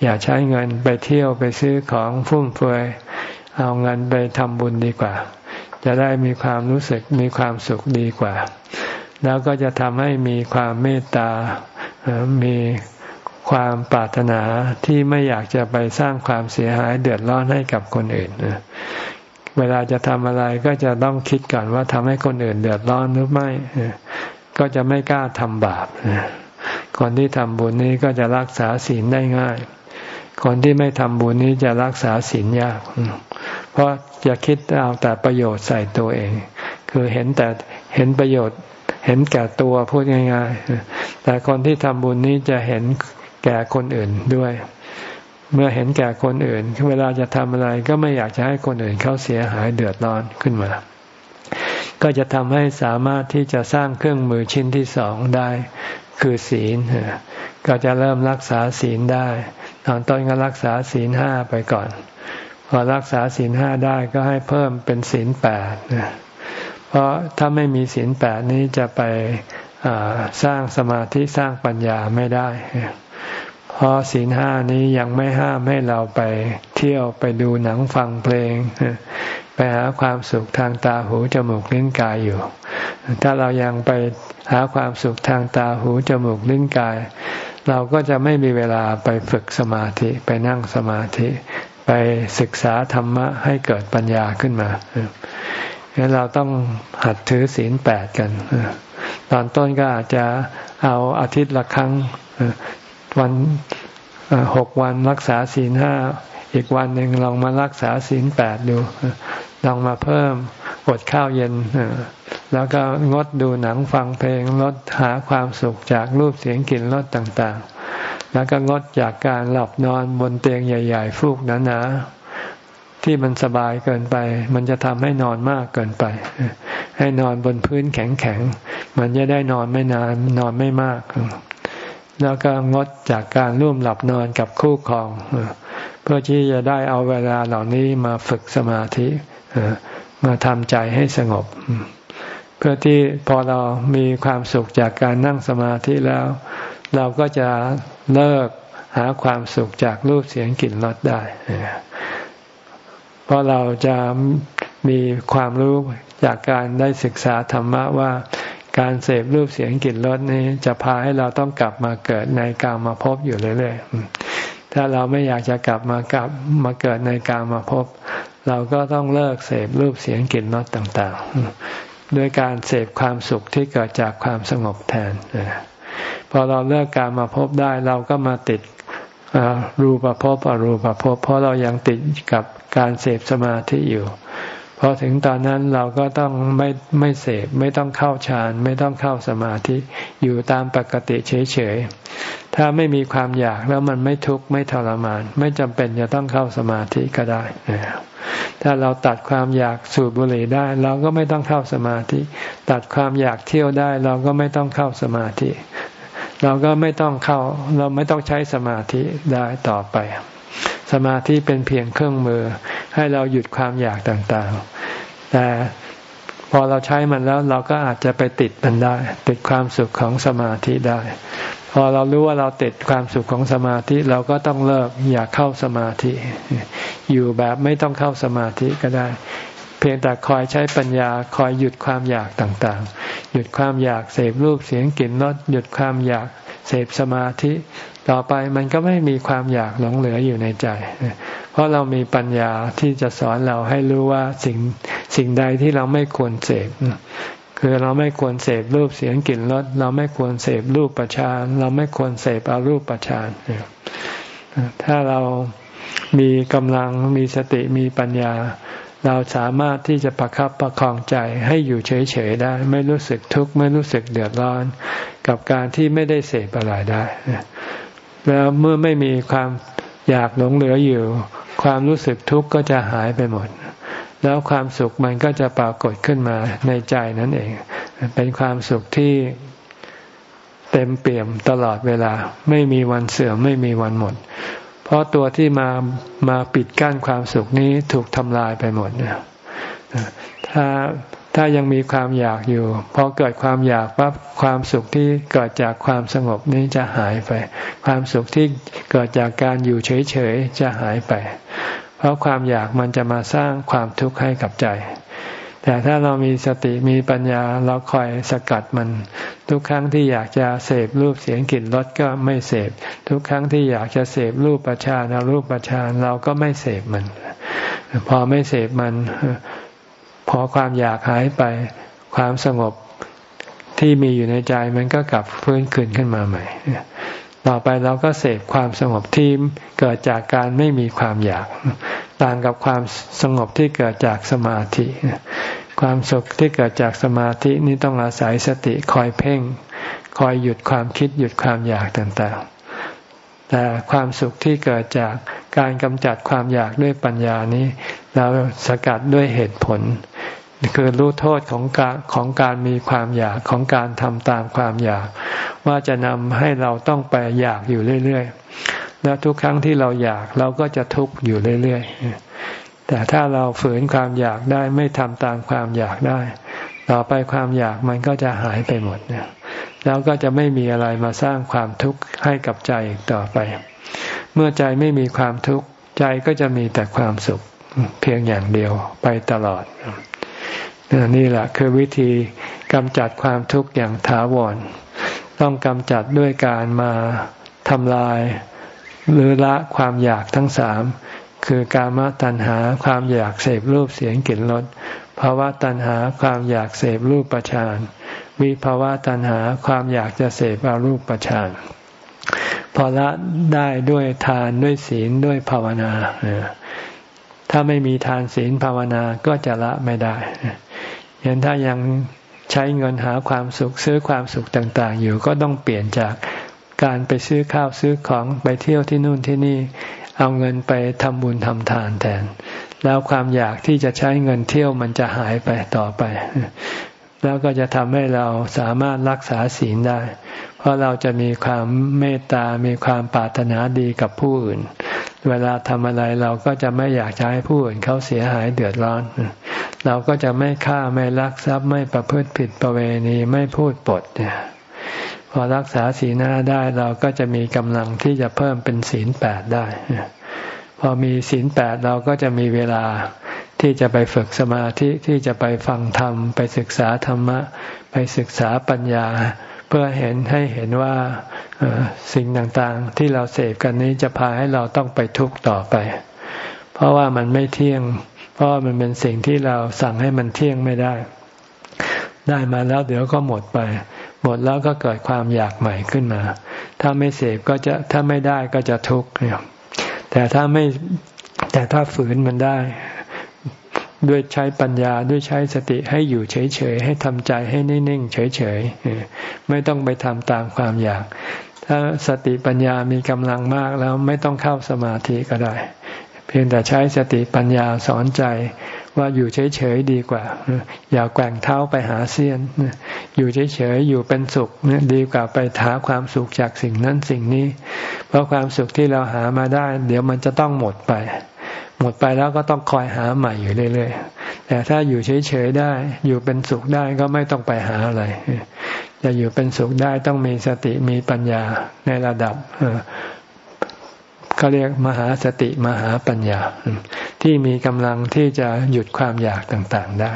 อย่าใช้เงินไปเที่ยวไปซื้อของฟุ่มเฟือยเอาเงินไปทำบุญดีกว่า จะได้มีความรู้สึกมีความสุขดีกว่า แล้วก็จะทำให้มีความเมตตา มีความปรารถนาที่ไม่อยากจะไปสร้างความเสียหายเดือดร้อนให้กับคนอื่นเวลาจะทำอะไรก็จะต้องคิดก่อนว่าทำให้คนอื่นเดือดร้อนหรือไม่ ก็จะไม่กล้าทำบาปคนที่ทำบุญนี้ก็จะรักษาศีลได้ง่าย คนที่ไม่ทำบุญนี้จะรักษาศีลยาก เพราะจะคิดเอาแต่ประโยชน์ใส่ตัวเอง คือเห็นแต่เห็นประโยชน์ เห็นแก่ตัวพูดง่าย ๆ แต่คนที่ทำบุญนี้จะเห็นแก่คนอื่นด้วย เมื่อเห็นแก่คนอื่น เวลาจะทำอะไรก็ไม่อยากจะให้คนอื่นเขาเสียหายเดือดร้อนขึ้นมา ก็จะทำให้สามารถที่จะสร้างเครื่องมือชิ้นที่สองได้ คือศีล ก็จะเริ่มรักษาศีลได้ ตอนต้นก็รักษาศีลห้าไปก่อน พอรักษาศีลห้าได้ก็ให้เพิ่มเป็นศีลแปดเพราะถ้าไม่มีศีลแปดนี้จะไปสร้างสมาธิสร้างปัญญาไม่ได้ เพราะศีลห้านี้ยังไม่ห้ามให้เราไปเที่ยวไปดูหนังฟังเพลง ไปหาความสุขทางตาหูจมูกลิ้นกายอยู่ ถ้าเรายังไปหาความสุขทางตาหูจมูกลิ้นกาย เราก็จะไม่มีเวลาไปฝึกสมาธิไปนั่งสมาธิ ไปศึกษาธรรมะให้เกิดปัญญาขึ้นมางั้นเราต้องหัดถือศีลแปดกัน ตอนต้นก็อาจจะเอาอาทิตย์ละครั้งวันหกวันรักษาศีลห้าอีกวันหนึ่งลองมารักษาศีลแปดดู ลองมาเพิ่มอดข้าวเย็นแล้วก็งดดูหนังฟังเพลงลดหาความสุขจากรูปเสียงกลิ่นรสต่างๆ แล้วก็งดจากการหลับนอนบนเตียงใหญ่ ๆ ฟูกหนาๆที่มันสบายเกินไป มันจะทำให้นอนมากเกินไป ให้นอนบนพื้นแข็งๆมันจะได้นอนไม่นานนอนไม่มาก แล้วก็งดจากการร่วมหลับนอนกับคู่ครอง เพื่อที่จะได้เอาเวลาเหล่านี้มาฝึกสมาธิ มาทำใจให้สงบ เพื่อที่พอเรามีความสุขจากการนั่งสมาธิแล้ว เราก็จะเลิกหาความสุขจากรูปเสียงกลิ่นรสได้ เพราะเราจะมีความรู้จากการได้ศึกษาธรรมะว่าการเสพรูปเสียงกลิ่นรสนี้ จะพาให้เราต้องกลับมาเกิดในกามาพบอยู่เรื่อยๆถ้าเราไม่อยากจะกลับมากลับมาเกิดในกามาพบ เราก็ต้องเลิกเสพรูปเสียงกลิ่นรสต่าง ๆ ด้วยการเสพความสุขที่เกิดจากความสงบแทนพอเราเลิกการมาพบได้เราก็มาติดรูปภพอรูปภพเพราะเรายังติดกับการเสพสมาธิอยู่ พอถึงตอนนั้นเราก็ต้องไม่ไม่เสพไม่ต้องเข้าฌานไม่ต้องเข้าสมาธิอยู่ตามปกติเฉยๆ ถ้าไม่มีความอยากแล้วมันไม่ทุกข์ไม่ทรมาน ไม่จำเป็นจะต้องเข้าสมาธิก็ได้ ถ้าเราตัดความอยากสูบบุหรี่ได้ เราก็ไม่ต้องเข้าสมาธิ ตัดความอยากเที่ยวได้ เราก็ไม่ต้องเข้าสมาธิ เราก็ไม่ต้องเข้าเราไม่ต้องใช้สมาธิได้ต่อไป สมาธิเป็นเพียงเครื่องมือ ให้เราหยุดความอยากต่างๆ แต่พอเราใช้มันแล้วเราก็อาจจะไปติดมันได้ ติดความสุขของสมาธิได้ พอเรารู้ว่าเราติดความสุขของสมาธิเราก็ต้องเลิกอยากเข้าสมาธิ อยู่แบบไม่ต้องเข้าสมาธิก็ได้ เพียงแต่คอยใช้ปัญญาคอยหยุดความอยากต่างๆ หยุดความอยากเสพรูปเสียงกลิ่นรสหยุดความอยากเสพสมาธิ ต่อไปมันก็ไม่มีความอยากหลงเหลืออยู่ในใจ เพราะเรามีปัญญาที่จะสอนเราให้รู้ว่าสิ่งสิ่งใดที่เราไม่ควรเสพคือเราไม่ควรเสพรูปเสียงกลิ่นรสเราไม่ควรเสพรูปประชานเราไม่ควรเสพอารูปประชานถ้าเรามีกำลังมีสติมีปัญญา เราสามารถที่จะประครับประคองใจให้อยู่เฉยๆได้ ไม่รู้สึกทุกข์ไม่รู้สึกเดือดร้อน กับการที่ไม่ได้เสพอะไรได้ แล้วเมื่อไม่มีความอยากหลงเหลืออยู่ ความรู้สึกทุกข์ก็จะหายไปหมด แล้วความสุขมันก็จะปรากฏขึ้นมาในใจนั่นเอง เป็นความสุขที่เต็มเปี่ยมตลอดเวลา ไม่มีวันเสื่อมไม่มีวันหมด เพราะตัวที่มามาปิดกั้นความสุขนี้ถูกทำลายไปหมดเนี่ยถ้า ถ้ายังมีความอยากอยู่ พอเกิดความอยากปั๊บความสุขที่เกิดจากความสงบนี้จะหายไป ความสุขที่เกิดจากการอยู่เฉยๆจะหายไป เพราะความอยากมันจะมาสร้างความทุกข์ให้กับใจ แต่ถ้าเรามีสติมีปัญญาเราคอยสกัดมัน ทุกครั้งที่อยากจะเสพรูปเสียงกลิ่นรสก็ไม่เสพ ทุกครั้งที่อยากจะเสพรูปประชานรูปประชานเราก็ไม่เสพมัน พอไม่เสพมัน พอความอยากหายไป ความสงบที่มีอยู่ในใจมันก็กลับฟื้นคืนขึ้นมาใหม่ ต่อไปเราก็เสพความสงบที่เกิดจากการไม่มีความอยาก ต่างกับความสงบที่เกิดจากสมาธิ ความสุขที่เกิดจากสมาธินี้ต้องอาศัยสติคอยเพ่ง คอยหยุดความคิดหยุดความอยากต่างๆ แต่ความสุขที่เกิดจากการกำจัดความอยากด้วยปัญญานี้ เราสกัดด้วยเหตุผล คือรู้โทษของการของการมีความอยากของการทำตามความอยาก ว่าจะนำให้เราต้องไปอยากอยู่เรื่อยๆ แล้วทุกครั้งที่เราอยากเราก็จะทุกข์อยู่เรื่อยๆ แต่ถ้าเราฝืนความอยากได้ไม่ทำตามความอยากได้ ต่อไปความอยากมันก็จะหายไปหมดเนี่ย แล้วก็จะไม่มีอะไรมาสร้างความทุกข์ให้กับใจอีกต่อไป เมื่อใจไม่มีความทุกข์ใจก็จะมีแต่ความสุขเพียงอย่างเดียวไปตลอด นี่แหละคือวิธีกำจัดความทุกข์อย่างถาวร ต้องกำจัดด้วยการมาทำลาย หรือละความอยากทั้งสามคือกามตัณหาความอยากเสพรูปเสียงกลิ่นรสภาวะตัณหาความอยากเสพรูปประชาน วิภาวะตัณหาความอยากจะเสพอารูปประชานพอละได้ด้วยทานด้วยศีลด้วยภาวนาถ้าไม่มีทานศีลภาวนาก็จะละไม่ได้เห็นถ้ายังใช้เงินหาความสุขซื้อความสุขต่าง ๆ อยู่ก็ต้องเปลี่ยนจากการไปซื้อข้าวซื้อของไปเที่ยวที่นู่นที่นี่ เอาเงินไปทำบุญทำทานแทน แล้วความอยากที่จะใช้เงินเที่ยวมันจะหายไปต่อไป แล้วก็จะทำให้เราสามารถรักษาศีลได้ เพราะเราจะมีความเมตตา มีความปรารถนาดีกับผู้อื่น เวลาทำอะไรเราก็จะไม่อยากจะให้ผู้อื่นเขาเสียหายเดือดร้อน เราก็จะไม่ฆ่าไม่ลักทรัพย์ไม่ประพฤติผิดประเวณีไม่พูดปดเนี่ยพอรักษาศีลห้าได้เราก็จะมีกำลังที่จะเพิ่มเป็นศีลแปดได้ พอมีศีลแปดเราก็จะมีเวลา ที่จะไปฝึกสมาธิที่จะไปฟังธรรม ไปศึกษาธรรมะ ไปศึกษาปัญญา เพื่อเห็นให้เห็นว่าสิ่งต่างๆ ที่เราเสพกันนี้จะพาให้เราต้องไปทุกข์ต่อไป เพราะว่ามันไม่เที่ยง เพราะมันเป็นสิ่งที่เราสั่งให้มันเที่ยงไม่ได้ ได้มาแล้วเดี๋ยวก็หมดไป หมดแล้วก็เกิดความอยากใหม่ขึ้นมา ถ้าไม่เสพก็จะถ้าไม่ได้ก็จะทุกข์เนี่ยแต่ถ้าไม่แต่ถ้าฝืนมันได้ ด้วยใช้ปัญญาด้วยใช้สติให้อยู่เฉยๆให้ทำใจให้นิ่งๆเฉยๆไม่ต้องไปทำตามความอยาก ถ้าสติปัญญามีกำลังมากแล้วไม่ต้องเข้าสมาธิก็ได้ เพียงแต่ใช้สติปัญญาสอนใจว่าอยู่เฉยๆดีกว่า อย่าแกว่งเท้าไปหาเสี้ยน อยู่เฉยๆอยู่เป็นสุขดีกว่าไปหาความสุขจากสิ่งนั้นสิ่งนี้ เพราะความสุขที่เราหามาได้ เดี๋ยวมันจะต้องหมดไป หมดไปแล้วก็ต้องคอยหาใหม่อยู่เรื่อยๆ แต่ถ้าอยู่เฉยๆได้ อยู่เป็นสุขได้ก็ไม่ต้องไปหาอะไร จะอยู่เป็นสุขได้ต้องมีสติมีปัญญาในระดับเขาเรียกมหาสติมหาปัญญา ที่มีกำลังที่จะหยุดความอยากต่างๆได้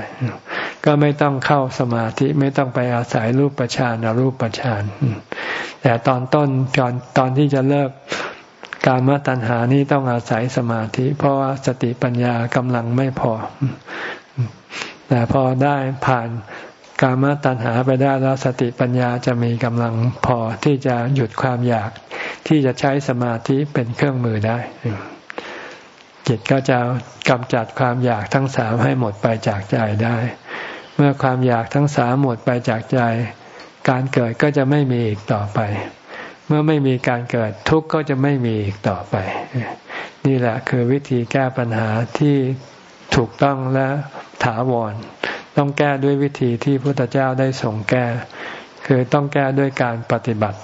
ก็ไม่ต้องเข้าสมาธิไม่ต้องไปอาศัยรูปประชานอรูปประชานแต่ตอนต้นก่อนตอนที่จะเลิก การมตัณหานี้ต้องอาศัยสมาธิ เพราะว่าสติปัญญากำลังไม่พอ แต่พอได้ผ่านการมตัณหาไปได้แล้วสติปัญญาจะมีกำลังพอที่จะหยุดความอยาก ที่จะใช้สมาธิเป็นเครื่องมือได้ จิตก็จะกำจัดความอยากทั้งสามให้หมดไปจากใจได้ เมื่อความอยากทั้งสามหมดไปจากใจ การเกิดก็จะไม่มีอีกต่อไป เมื่อไม่มีการเกิดทุกข์ก็จะไม่มีอีกต่อไป นี่แหละคือวิธีแก้ปัญหาที่ถูกต้องและถาวร ต้องแก้ด้วยวิธีที่พระพุทธเจ้าได้ส่งแก้ คือต้องแก้ด้วยการปฏิบัติ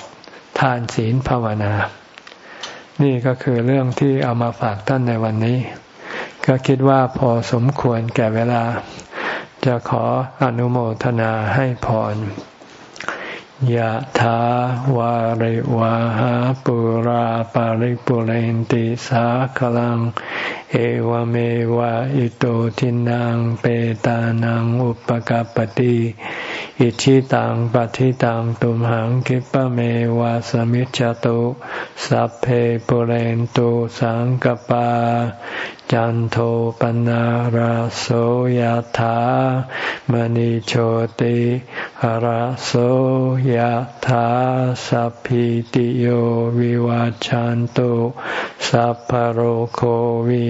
ทานศีลภาวนา นี่ก็คือเรื่องที่เอามาฝากท่านในวันนี้ ก็คิดว่าพอสมควรแก่เวลา จะขออนุโมทนาให้พร ยะถาวาริวาหาปุราปาริปุเรนติสาคลังเอวเมวะอิโตทินังเปตานังอุปกาปติอิชิตังปฏิตังตุมหังคิปะเมวะสมิจจตุสัพเพปุเรนตุสังกปา จันโทปนะราโสยธามณิโชติราโสยธาสัพพิติโยวิวาจันตุสัพพโรโควิ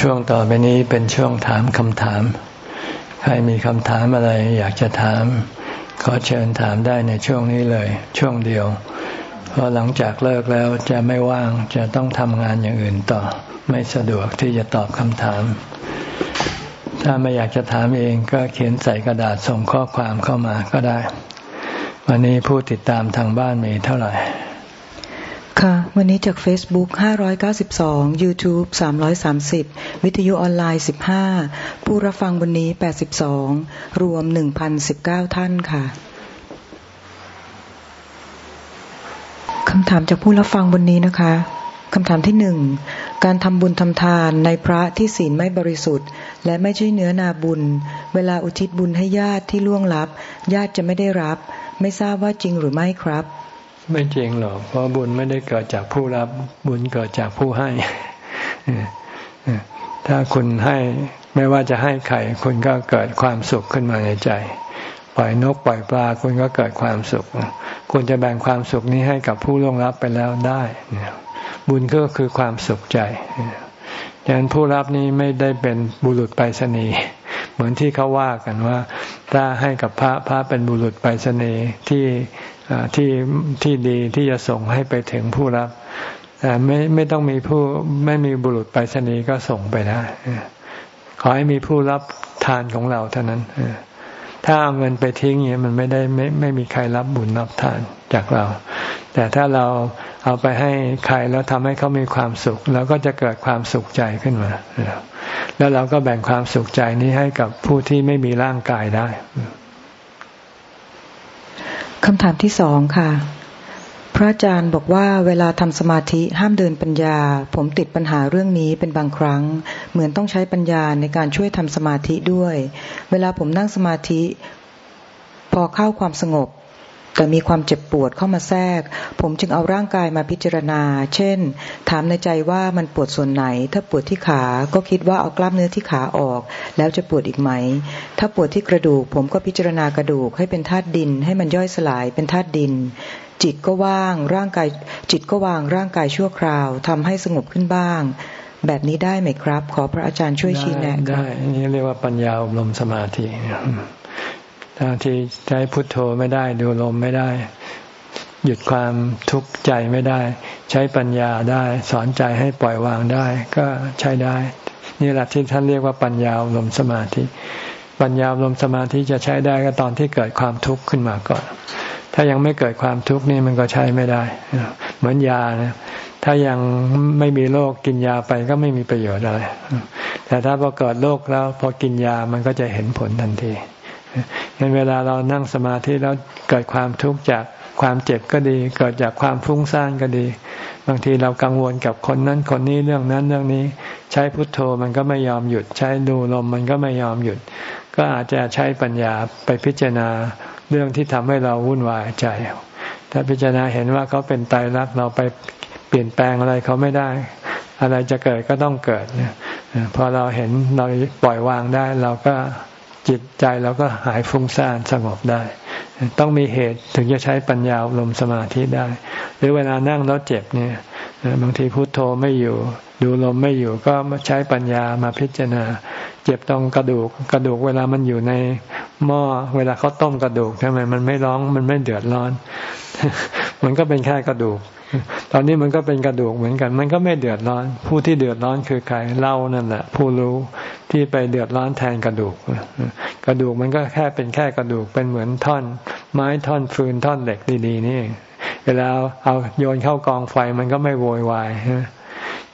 ช่วงต่อไปนี้เป็นช่วงถามคำถาม ใครมีคำถามอะไรอยากจะถาม ขอเชิญถามได้ในช่วงนี้เลย ช่วงเดียว เพราะหลังจากเลิกแล้วจะไม่ว่างจะต้องทำงานอย่างอื่นต่อ ไม่สะดวกที่จะตอบคำถาม ถ้าไม่อยากจะถามเองก็เขียนใส่กระดาษส่งข้อความเข้ามาก็ได้ วันนี้ผู้ติดตามทางบ้านมีเท่าไหร่ ค่ะ วันนี้จาก Facebook 592 YouTube 330 วิทยุออนไลน์ 15 ผู้รับฟังวันนี้ 82 รวม 1,019 ท่านค่ะคำถามจากผู้รับฟังบนนี้นะคะคำถามที่หนึ่ง การทำบุญทำทานในพระที่ศีลไม่บริสุทธิ์ และไม่ใช่เนื้อนาบุญ เวลาอุทิศบุญให้ญาติที่ล่วงลับ ญาติจะไม่ได้รับ ไม่ทราบว่าจริงหรือไม่ครับ ไม่จริงหรอก เพราะบุญไม่ได้เกิดจากผู้รับ บุญเกิดจากผู้ให้ถ้าคุณให้ไม่ว่าจะให้ใครคุณก็เกิดความสุขขึ้นมาในใจ ปล่อยนกปล่อยปลาคุณก็เกิดความสุขควรจะแบ่งความสุขนี้ให้กับผู้ล่วงลับไปแล้วได้ บุญก็คือความสุขใจดังนั้นผู้รับนี้ไม่ได้เป็นบุรุษไปรษณีย์เหมือนที่เขาว่ากันว่า ถ้าให้กับพระพระเป็นบุรุษไปรษณีย์ที่ ที่ที่ดีที่จะส่งให้ไปถึงผู้รับแต่ไม่ไม่ต้องมีผู้ไม่มีบุรุษไปรษณีย์ก็ส่งไปได้ขอให้มีผู้รับทานของเราเท่านั้นถ้าเอาเงินไปทิ้งเนี่ยมันไม่ได้ไม่ไม่มีใครรับบุญรับทานจากเรา แต่ถ้าเราเอาไปให้ใครแล้วทำให้เขามีความสุขแล้วก็จะเกิดความสุขใจขึ้นมา แล้วเราก็แบ่งความสุขใจนี้ให้กับผู้ที่ไม่มีร่างกายได้ คำถามที่สองค่ะ พระอาจารย์บอกว่าเวลาทำสมาธิห้ามเดินปัญญา ผมติดปัญหาเรื่องนี้เป็นบางครั้ง เหมือนต้องใช้ปัญญาในการช่วยทำสมาธิด้วย เวลาผมนั่งสมาธิ พอเข้าความสงบ แต่มีความเจ็บปวดเข้ามาแทรก ผมจึงเอาร่างกายมาพิจารณา เช่น ถามในใจว่ามันปวดส่วนไหน ถ้าปวดที่ขา ก็คิดว่าเอากล้ามเนื้อที่ขาออก แล้วจะปวดอีกไหม ถ้าปวดที่กระดูก ผมก็พิจารณากระดูกให้เป็นธาตุดิน ให้มันย่อยสลายเป็นธาตุดิน จิตก็ว่าง ร่างกาย จิตก็วางร่างกายชั่วคราวทำให้สงบขึ้นบ้าง แบบนี้ได้ไหมครับ ขอพระอาจารย์ช่วยชี้แนะครับได้นี่เรียกว่าปัญญาอบรมสมาธิ ถ้าที่ใช้พุทโธไม่ได้ ดูลมไม่ได้ หยุดความทุกข์ใจไม่ได้ ใช้ปัญญาได้ สอนใจให้ปล่อยวางได้ ก็ใช้ได้ นี่แหละที่ท่านเรียกว่าปัญญาอบรมสมาธิ ปัญญาอบรมสมาธิจะใช้ได้ก็ตอนที่เกิดความทุกข์ขึ้นมาก่อน ถ้ายังไม่เกิดความทุกข์นี่มันก็ใช้ไม่ได้ เหมือนยานะถ้ายังไม่มีโรคกินยาไปก็ไม่มีประโยชน์อะไร แต่ถ้าพอเกิดโรคแล้วพอกินยามันก็จะเห็นผลทันที งั้นเวลาเรานั่งสมาธิแล้วเกิดความทุกข์จากความเจ็บก็ดี เกิดจากความฟุ้งซ่านก็ดี บางทีเรากังวลกับคนนั้นคนนี้เรื่องนั้นเรื่องนี้ ใช้พุทโธมันก็ไม่ยอมหยุด ใช้ดูลมมันก็ไม่ยอมหยุด ก็อาจจะใช้ปัญญาไปพิจารณาเรื่องที่ทำให้เราวุ่นวายใจ ถ้าพิจารณาเห็นว่าเขาเป็นตายรักเราไปเปลี่ยนแปลงอะไรเขาไม่ได้ อะไรจะเกิดก็ต้องเกิดพอเราเห็นเราปล่อยวางได้เราก็ จิตใจเราก็หายฟุ้งซ่านสงบได้ ต้องมีเหตุถึงจะใช้ปัญญาลมสมาธิได้ หรือเวลานั่งแล้วเจ็บเนี่ยบางทีพุโทโธไม่อยู่ ดูลมไม่อยู่ก็ใช้ปัญญามาพิจารณา เจ็บตรงกระดูกกระดูกเวลามันอยู่ในหม้อเวลาเขาต้มกระดูกทำไมมันไม่ร้องมันไม่เดือดร้อน มันก็เป็นแค่กระดูก ตอนนี้มันก็เป็นกระดูกเหมือนกัน มันก็ไม่เดือดร้อน ผู้ที่เดือดร้อนคือใครเล่านั่นแหละ ผู้รู้ที่ไปเดือดร้อนแทนกระดูก กระดูกมันก็แค่เป็นแค่กระดูกเป็นเหมือนท่อน ไม้ท่อนฟืนท่อนเหล็กดีๆนี่เวลาเอาโยนเข้ากองไฟมันก็ไม่โวยวาย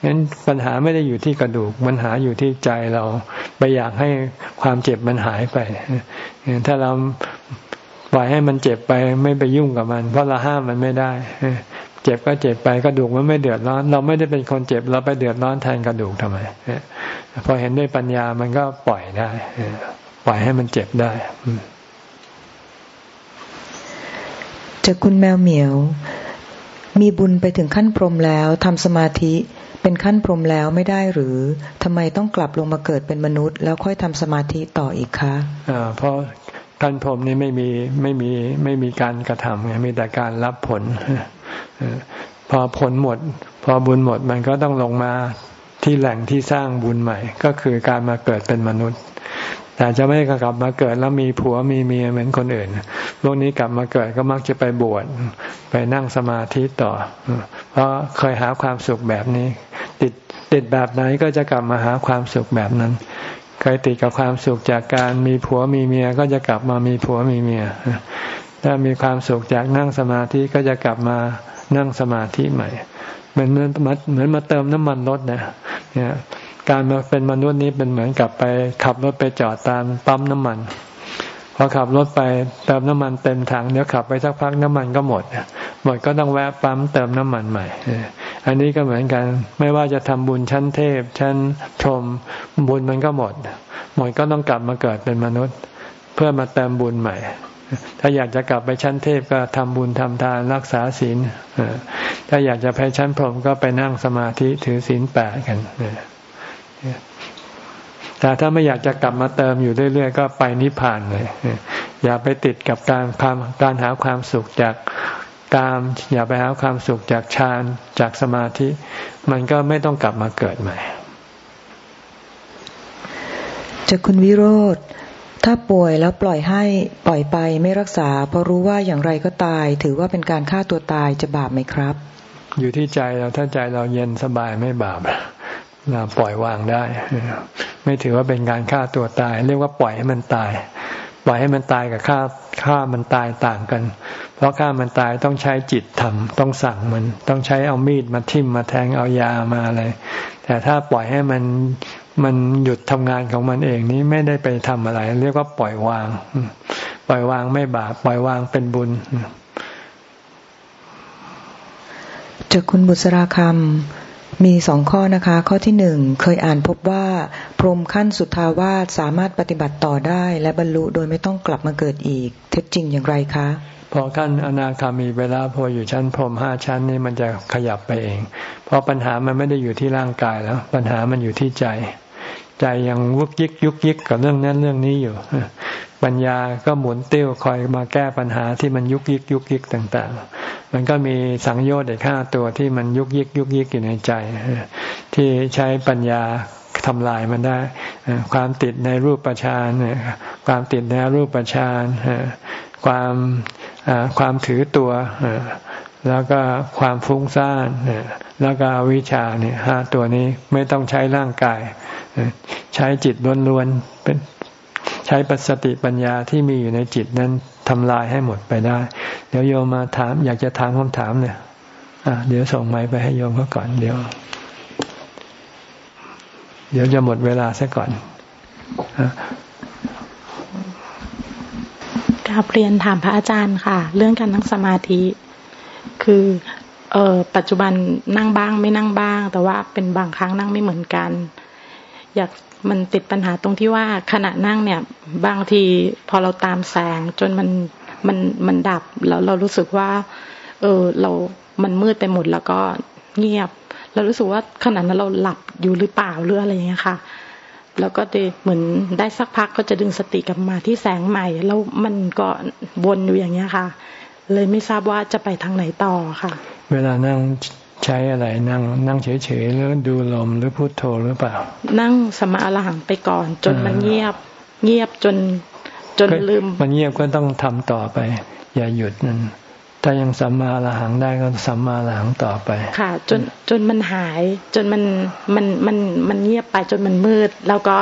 งั้นปัญหาไม่ได้อยู่ที่กระดูกปัญหาอยู่ที่ใจเราไปอยากให้ความเจ็บมันหายไป ถ้าเราปล่อยให้มันเจ็บไปไม่ไปยุ่งกับมัน เพราะเราห้ามมันไม่ได้ เจ็บก็เจ็บไปกระดูกมันไม่เดือดร้อน เราไม่ได้เป็นคนเจ็บเราไปเดือดร้อนแทนกระดูกทำไมพอเห็นด้วยปัญญามันก็ปล่อยได้ปล่อยให้มันเจ็บได้จากคุณแมวเหมียว มีบุญไปถึงขั้นพรหมแล้วทำสมาธิเป็นขั้นพรหมแล้วไม่ได้หรือทำไมต้องกลับลงมาเกิดเป็นมนุษย์ แล้วค่อยทำสมาธิต่ออีกคะอ่าเพราะขั้นพรหมนี้ไม่มีไม่มีไม่มีการกระทำไงมีแต่การรับผล พอผลหมด พอบุญหมดมันก็ต้องลงมาที่แหล่งที่สร้างบุญใหม่ ก็คือการมาเกิดเป็นมนุษย์ แต่จะไม่กลับมาเกิดแล้วมีผัวมีเมียเหมือนคนอื่นพวกนี้กลับมาเกิดก็มักจะไปบวชไปนั่งสมาธิต่อ เพราะเคยหาความสุขแบบนี้ ติดติดแบบไหนก็จะกลับมาหาความสุขแบบนั้นเคยติดกับความสุขจากการมีผัวมีเมียก็จะกลับมามีผัวมีเมีย ถ้ามีความสุขจากนั่งสมาธิก็จะกลับมานั่งสมาธิใหม่เหมือนเหมือนมาเติมน้ำมันรถนะเนี่ยการมาเป็นมนุษย์นี้เป็นเหมือนกับไปขับรถไปจอดตามปั๊มน้ำมันพอขับรถไปเติมน้ำมันเต็มถังเดี๋ยวขับไปสักพักน้ำมันก็หมดหมดก็ต้องแวะปั๊มเติมน้ำมันใหม่อันนี้ก็เหมือนกันไม่ว่าจะทำบุญชั้นเทพ ชั้นพรหมบุญมันก็หมด หมดก็ต้องกลับมาเกิดเป็นมนุษย์ เพื่อมาเติมบุญใหม่ ถ้าอยากจะกลับไปชั้นเทพก็ทำบุญทำทานรักษาศีลถ้าอยากจะไปชั้นพรหมก็ไปนั่งสมาธิถือศีลแปดกันแต่ถ้าไม่อยากจะกลับมาเติมอยู่เรื่อยๆ ก็ไปนิพพานเลยอย่าไปติดกับการความการหาความสุขจากกาม อย่าไปหาความสุขจากฌานจากสมาธิ มันก็ไม่ต้องกลับมาเกิดใหม่จากคุณวิโรธ ถ้าป่วยแล้วปล่อยให้ปล่อยไปไม่รักษา เพราะรู้ว่าอย่างไรก็ตาย ถือว่าเป็นการฆ่าตัวตายจะบาปไหมครับ อยู่ที่ใจเราถ้าใจเราเย็นสบายไม่บาปเราปล่อยวางได้ ไม่ถือว่าเป็นการฆ่าตัวตาย เรียกว่าปล่อยให้มันตาย ปล่อยให้มันตายกับฆ่าฆ่ามันตายต่างกัน เพราะฆ่ามันตายต้องใช้จิตทำต้องสั่งมันต้องใช้เอามีดมาทิ่มมาแทงเอายามาอะไรแต่ถ้าปล่อยให้มัน มันหยุดทำงานของมันเองนี้ไม่ได้ไปทำอะไร เรียกว่าปล่อยวาง ปล่อยวางไม่บาปปล่อยวางเป็นบุญจากคุณบุษราคำมีสองข้อนะคะ ข้อที่หนึ่งเคยอ่านพบว่า พรหมขั้นสุทธาวาสสามารถปฏิบัติต่อได้ และบรรลุโดยไม่ต้องกลับมาเกิดอีก เท็จจริงอย่างไรคะ พอขั้นอนาคามีเวลาพออยู่ชั้นพรมห้าชั้นนี้มันจะขยับไปเอง เพราะปัญหามันไม่ได้อยู่ที่ร่างกายแล้ว ปัญหามันอยู่ที่ใจ ใจยังวุกยิกยุกยิกกับเรื่องนั้นเรื่องนี้อยู่ ปัญญาก็หมุนเตี้ยวคอยมาแก้ปัญหาที่มันยุกยิกยุกยิกต่าง ๆ มันก็มีสังโยชน์เด็กห้าตัวที่มันยุกยิกยุกยิกอยู่ในใจ ที่ใช้ปัญญาทำลายมันได้ ความติดในรูปประชานความติดในรูปประชานความ ความถือตัวแล้วก็ความฟุ้งซ่านแล้วก็วิชาเนี่ยห้าตัวนี้ไม่ต้องใช้ร่างกาย ใช้จิตล้วนๆเป็นใช้ปัสติปัญญาที่มีอยู่ในจิตนั้นทำลายให้หมดไปได้ เดี๋ยวโยมมาถาม อยากจะถามคำถามเนี่ยเดี๋ยวส่งไม้ไปให้โยมเขาก่อนเดี๋ยว เดี๋ยวจะหมดเวลาซะก่อน กราบเรียนถามพระอาจารย์ค่ะ เรื่องการนั่งสมาธิ คือเออปัจจุบันนั่งบ้างไม่นั่งบ้าง แต่ว่าเป็นบางครั้งนั่งไม่เหมือนกัน อยากมันติดปัญหาตรงที่ว่าขณะนั่งเนี่ย บางทีพอเราตามแสงจนมันมันมันดับแล้วเรารู้สึกว่า เออเรามันมืดไปหมดแล้วก็เงียบ เรารู้สึกว่าขณะนั้นเราหลับอยู่หรือเปล่าหรืออะไรอย่างเงี้ยค่ะ แล้วก็ได้เหมือนได้สักพักก็จะดึงสติกลับมาที่แสงใหม่ แล้วมันก็วนอยู่อย่างเงี้ยค่ะ เลยไม่ทราบว่าจะไปทางไหนต่อค่ะ เวลานั่งใช้อะไรนั่งนั่งเฉยๆหรือดูลมหรือพูดโทหรือเปล่า นั่งสมาอรหังไปก่อน จนมันเงียบ เงียบจนจนลืม มันเงียบก็ต้องทำต่อไป อย่าหยุดนั่น ถ้ายังสัมมาอรหังได้ก็สัมมาอรหังต่อไป ค่ะ จนจนมันหาย จนมันมันมันมันเงียบไปจนมันมืด แล้วก็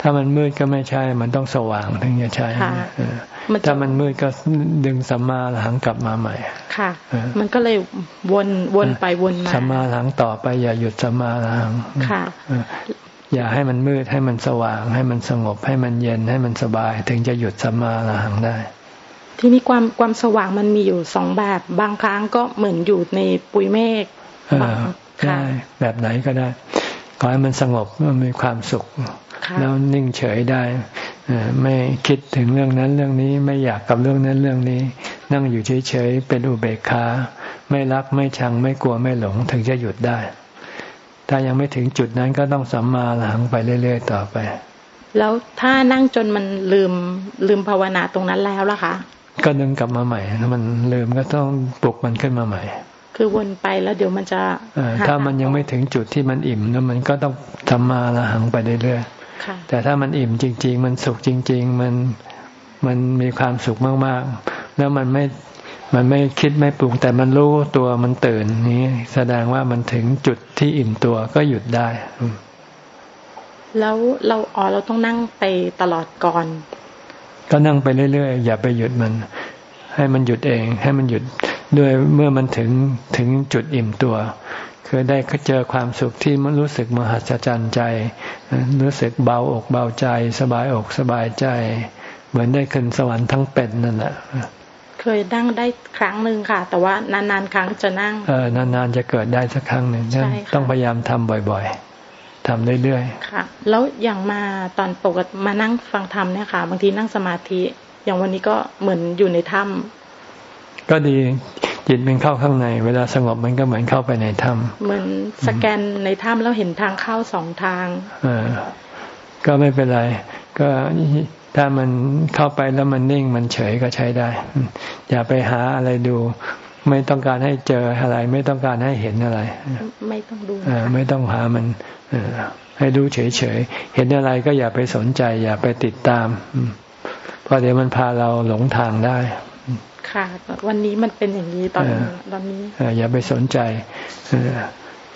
ถ้ามันมืดก็ไม่ใช่ มันต้องสว่างถึงจะใช่ถ้ามันมืดก็ดึงสัมมาหลังกลับมาใหม่ ค่ะ มันก็เลยวนวนไปวนมาสัมมาหลังต่อไป อย่าหยุดสัมมาหลังค่ะอย่าให้มันมืดให้มันสว่าง ให้มันสงบให้มันเย็นให้มันสบาย ถึงจะหยุดสัมมาหลังได้ ทีนี้ความความสว่างมันมีอยู่สองแบบ บางครั้งก็เหมือนอยู่ในปุยเมฆได้แบบไหนก็ได้ ขอให้มันสงบมันมีความสุข แล้วนิ่งเฉยได้ไม่คิดถึงเรื่องนั้นเรื่องนี้ไม่อยากกับเรื่องนั้นเรื่องนี้ นั่งอยู่เฉยๆเป็นอุเบกขาไม่รักไม่ชังไม่กลัวไม่หลงถึงจะหยุดได้ ถ้ายังไม่ถึงจุดนั้นก็ต้องสัมมาหลังไปเรื่อยๆต่อไป แล้วถ้านั่งจนมันลืมลืมภาวนาตรงนั้นแล้วล่ะคะ ก็ดึงกลับมาใหม่ถ้ามันลืมก็ต้องปลุกมันขึ้นมาใหม่ คือวนไปแล้วเดี๋ยวมันจะถ้ามันยังไม่ถึงจุดที่มันอิ่มแล้วมันก็ต้องสัมมาละหังไปเรื่อยๆแต่ถ้ามันอิ่มจริง ๆ มันสุขจริง ๆ มันมันมีความสุขมากๆ แล้วมันไม่มันไม่คิดไม่ปรุงแต่มันรู้ตัวมันตื่นนี้ แสดงว่ามันถึงจุดที่อิ่มตัวก็หยุดได้แล้วเราอ๋อเราต้องนั่งไปตลอดก่อน ก็นั่งไปเรื่อยๆอย่าไปหยุดมัน ให้มันหยุดเอง ให้มันหยุดด้วยเมื่อมันถึงถึงจุดอิ่มตัว คือได้เจอความสุขที่มันรู้สึกมหัศจรรย์ใจ รู้สึกเบาอกเบาใจ สบายอกสบายใจ เหมือนได้ขึ้นสวรรค์ทั้งเป็นนั่นแหละเคยนั่งได้ครั้งหนึ่งค่ะ แต่ว่านานๆครั้งจะนั่ง เออนานๆจะเกิดได้สักครั้งหนึ่งต้องพยายามทำบ่อย ๆ ทำเรื่อยๆค่ะ แล้วอย่างมาตอนปกติมานั่งฟังธรรมเนี่ยค่ะ บางทีนั่งสมาธิ อย่างวันนี้ก็เหมือนอยู่ในถ้ำก็ดีจิตมันเข้าข้างใน เวลาสงบมันก็เหมือนเข้าไปในถ้ำเหมือนสแกนในถ้ำแล้วเห็นทางเข้าสองทางอก็ไม่เป็นไร ก็ถ้ามันเข้าไปแล้วมันนิ่งมันเฉยก็ใช้ได้ อย่าไปหาอะไรดู ไม่ต้องการให้เจออะไร ไม่ต้องการให้เห็นอะไร ไม่ต้องดูไม่ต้องหามันให้ดูเฉยๆ เห็นอะไรก็อย่าไปสนใจ อย่าไปติดตามเพราะเดี๋ยวมันพาเราหลงทางได้ ค่ะ วันนี้มันเป็นอย่างนี้ตอนตอนนี้อย่าไปสนใจ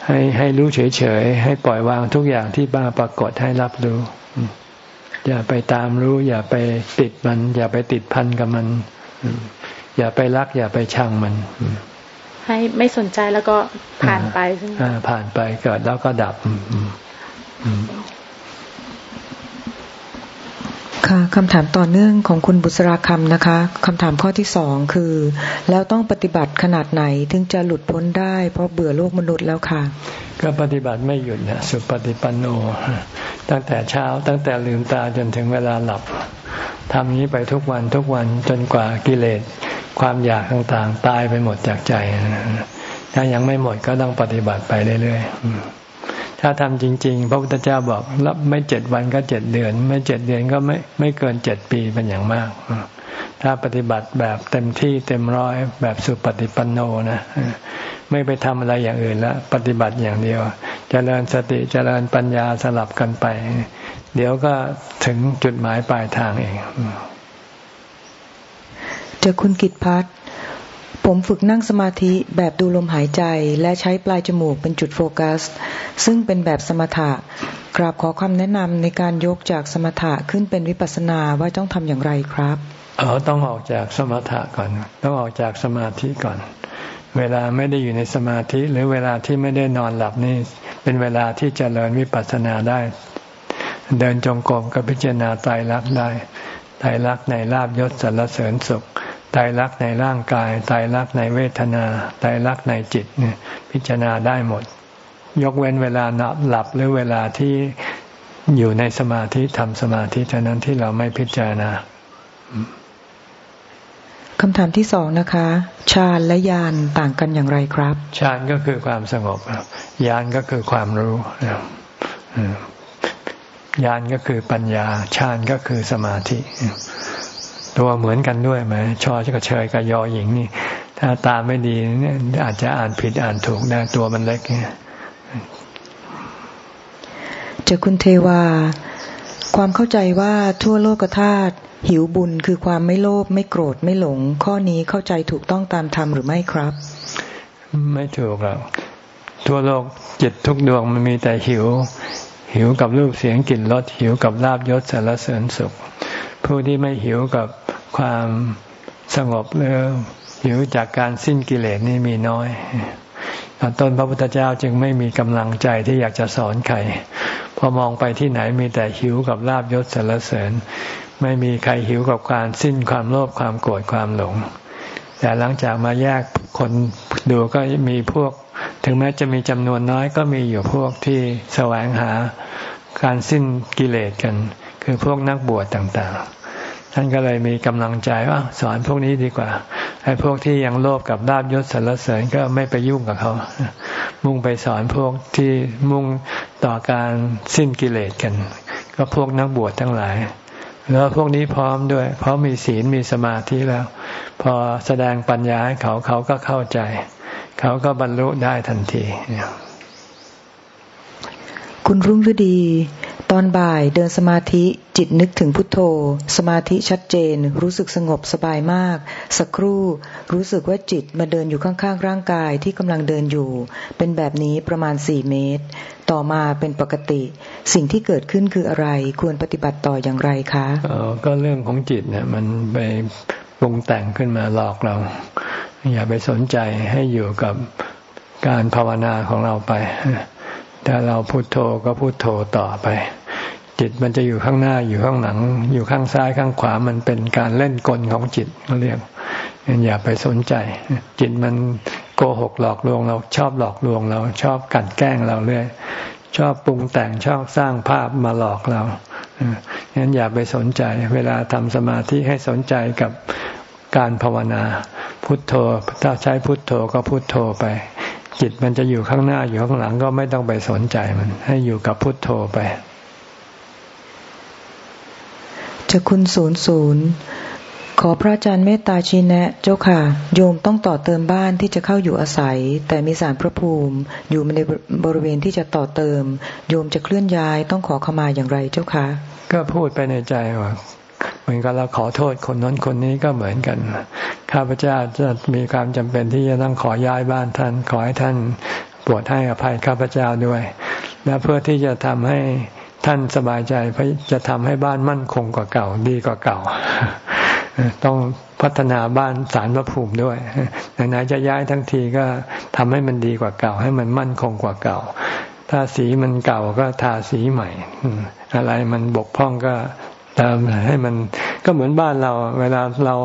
ให้ให้รู้เฉยๆ ให้ปล่อยวางทุกอย่างที่บ้าปรากฏให้รับรู้ อย่าไปตามรู้ อย่าไปติดมัน อย่าไปติดพันกับมัน อย่าไปรัก อย่าไปชังมัน ให้ไม่สนใจแล้วก็ผ่านไปใช่ไหมผ่านไปเกิดแล้วก็ดับค่ะคำถามต่อเนื่องของคุณบุษราคำนะคะคำถามข้อที่สองคือ แล้วต้องปฏิบัติขนาดไหนถึงจะหลุดพ้นได้ เพราะเบื่อโลกมนุษย์แล้วค่ะ ก็ปฏิบัติไม่หยุดนะสุปฏิปันโน ตั้งแต่เช้าตั้งแต่ลืมตาจนถึงเวลาหลับทำนี้ไปทุกวันทุกวันจนกว่ากิเลส ความอยากต่างๆ ตายไปหมดจากใจ ถ้ายังไม่หมดก็ต้องปฏิบัติไปเรื่อยๆ ถ้าทำจริง ๆ พระพุทธเจ้าบอกรับไม่เจ็ดวันก็เจ็ดเดือน ไม่เจ็ดเดือนก็ไม่ไม่เกินเจ็ดปีเป็นอย่างมาก ถ้าปฏิบัติแบบเต็มที่เต็มร้อยแบบสุปฏิปันโนนะไม่ไปทำอะไรอย่างอื่นแล้วปฏิบัติอย่างเดียวจเจริญสติจเจริญปัญญาสลับกันไป เดี๋ยวก็ถึงจุดหมายปลายทางเอง เจอคุณกิตพัฒผมฝึกนั่งสมาธิแบบดูลมหายใจและใช้ปลายจมูกเป็นจุดโฟกัส ซึ่งเป็นแบบสมถะกราบขอคำแนะนำในการยกจากสมถะขึ้นเป็นวิปัสสนาว่าต้องทำอย่างไรครับเออต้องออกจากสมถะก่อน ต้องออกจากสมาธิก่อน เวลาไม่ได้อยู่ในสมาธิ หรือเวลาที่ไม่ได้นอนหลับนี่ เป็นเวลาที่จเจริญวิปัสสนาได้ เดินจงกรมกับพิจารณาไตรลักษณ์ได้ไตรลักษณ์ในลาบยศสรรเสริญสุข ตายรักในร่างกายตายรักในเวทนาตายรักในจิตเนี่ยพิจารณาได้หมด ยกเว้นเวลาหลับหรือเวลาที่อยู่ในสมาธิทำสมาธิเท่านั้นที่เราไม่พิจารณาคำถามที่สองนะคะฌานและญาณต่างกันอย่างไรครับฌานก็คือความสงบญาณก็คือความรู้ญาณก็คือปัญญาฌานก็คือสมาธิ ตัวเหมือนกันด้วยไหมชอกับเชยกับยอหญิงนี่ ถ้าตาไม่ดีเนี่ยอาจจะอ่านผิดอ่านถูกได้ตัวมันเล็กเนี่ยจะคุณเทวา ความเข้าใจว่าทั่วโลกธาตุหิวบุญคือความไม่โลภไม่โกรธไม่หลง ข้อนี้เข้าใจถูกต้องตามธรรมหรือไม่ครับ ไม่ถูกหรอกทั่วโลกจิตทุกดวงมันมีแต่หิว หิวกับรูปเสียงกลิ่นรสหิวกับลาบยศสารเสริญสุข ผู้ที่ไม่หิวกับความสงบหรือหิวจากการสิ้นกิเลสนี่มีน้อยตอนต้นพระพุทธเจ้าจึงไม่มีกำลังใจที่อยากจะสอนใครพอมองไปที่ไหนมีแต่หิวกับลาบยศสรรเสริญ ไม่มีใครหิวกับการสิ้นความโลภความโกรธความหลง แต่หลังจากมาแยกคนดูก็มีพวก ถึงแม้จะมีจำนวนน้อยก็มีอยู่พวกที่แสวงหาการสิ้นกิเลสกัน คือพวกนักบวชต่างๆ ท่านก็เลยมีกำลังใจว่าสอนพวกนี้ดีกว่าไอ้พวกที่ยังโลภกับลาบยศสรรเสริญก็ไม่ไปยุ่งกับเขา มุ่งไปสอนพวกที่มุ่งต่อการสิ้นกิเลสกัน ก็พวกนักบวชทั้งหลายแล้วพวกนี้พร้อมด้วย เพราะมีศีลมีสมาธิแล้ว พอแสดงปัญญาให้เขาเขาก็เข้าใจ เขาก็บรรลุได้ทันที คุณรุ่งฤดี ตอนบ่ายเดินสมาธิจิตนึกถึงพุทโธ สมาธิชัดเจน รู้สึกสงบสบายมาก สักครู่รู้สึกว่าจิตมาเดินอยู่ข้างๆ ร่างกายที่กำลังเดินอยู่ เป็นแบบนี้ประมาณสี่เมตร ต่อมาเป็นปกติ สิ่งที่เกิดขึ้นคืออะไรควรปฏิบัติต่ออย่างไรคะออก็เรื่องของจิตเนี่ยมันไปปรุงแต่งขึ้นมาหลอกเรา อย่าไปสนใจให้อยู่กับการภาวนาของเราไปถ้าเราพุโทโธก็พุโทโธต่อไป จิตมันจะอยู่ข้างหน้าอยู่ข้างหลัง อยู่ข้างซ้ายข้างขวามันเป็นการเล่นกลของจิตเขาเรียกอย่าไปสนใจ จิตมันโกหกหลอกลวงเราชอบหลอกลวงเราชอบกันแกล้งเราเรื่อยชอบปรุงแต่งชอบสร้างภาพมาหลอกเรางั้นอย่าไปสนใจ เวลาทำสมาธิให้สนใจกับการภาวนา พุทโธถ้าใช้พุทโธก็พุทโธไป จิตมันจะอยู่ข้างหน้าอยู่ข้างหลังก็ไม่ต้องไปสนใจมัน ให้อยู่กับพุทโธไป จะคุณศูนย์ศูนย์ขอพระอาจารย์เมตตาชี้แนะ เจ้าค่ะ โยมต้องต่อเติมบ้านที่จะเข้าอยู่อาศัย แต่มีสารพระภูมิ อยู่ในบริเวณที่จะต่อเติม โยมจะเคลื่อนย้ายต้องขอขมาอย่างไรเจ้าค่ะ ก็พูดไปในใจว่าเหมือนกับเราขอโทษคนนั้นคนนี้ก็เหมือนกัน ข้าพเจ้าจะมีความจำเป็นที่จะต้องขอย้ายบ้านท่าน ขอให้ท่านปวดให้อภัยข้าพเจ้าด้วย และเพื่อที่จะทำให้ ท่านสบายใจจะทำให้บ้านมั่นคงกว่าเก่า ดีกว่าเก่า ต้องพัฒนาบ้านสารพระภูมิด้วยไหนๆจะย้ายทั้งทีก็ทำให้มันดีกว่าเก่า ให้มันมั่นคงกว่าเก่า ถ้าสีมันเก่าก็ทาสีใหม่ อะไรมันบกพร่องก็ตามให้มันก็เหมือนบ้านเรา เวลาเรา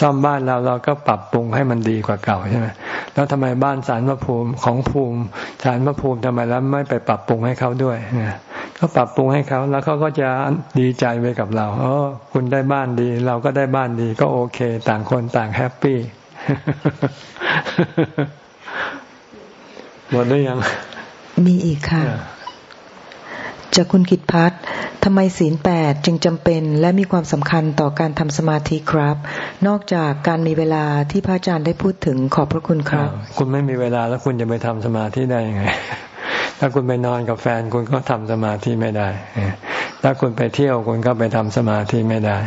ซ่อมบ้านเราเราก็ปรับปรุงให้มันดีกว่าเก่าใช่ไหมแล้วทำไมบ้านสารพระภูมิของภูมิสารพระภูมิทำไมแล้วไม่ไปปรับปรุงให้เขาด้วย ก็ปรับปรุงให้เขา แล้วเขาก็จะดีใจไปกับเราเออคุณได้บ้านดี เราก็ได้บ้านดี ก็โอเค ต่างคนต่างแฮปปี้หมดหรือยัง มีอีกค่ะ จากคุณกิตพัฒทำไมศีลแปดจึงจำเป็นและมีความสำคัญต่อการทำสมาธิครับ นอกจากการมีเวลาที่พระอาจารย์ได้พูดถึงขอบพระคุณครับ คุณไม่มีเวลาแล้วคุณจะไปทำสมาธิได้ยังไง ถ้าคุณไปนอนกับแฟนคุณก็ทำสมาธิไม่ได้ ถ้าคุณไปเที่ยวคุณก็ไปทำสมาธิไม่ได้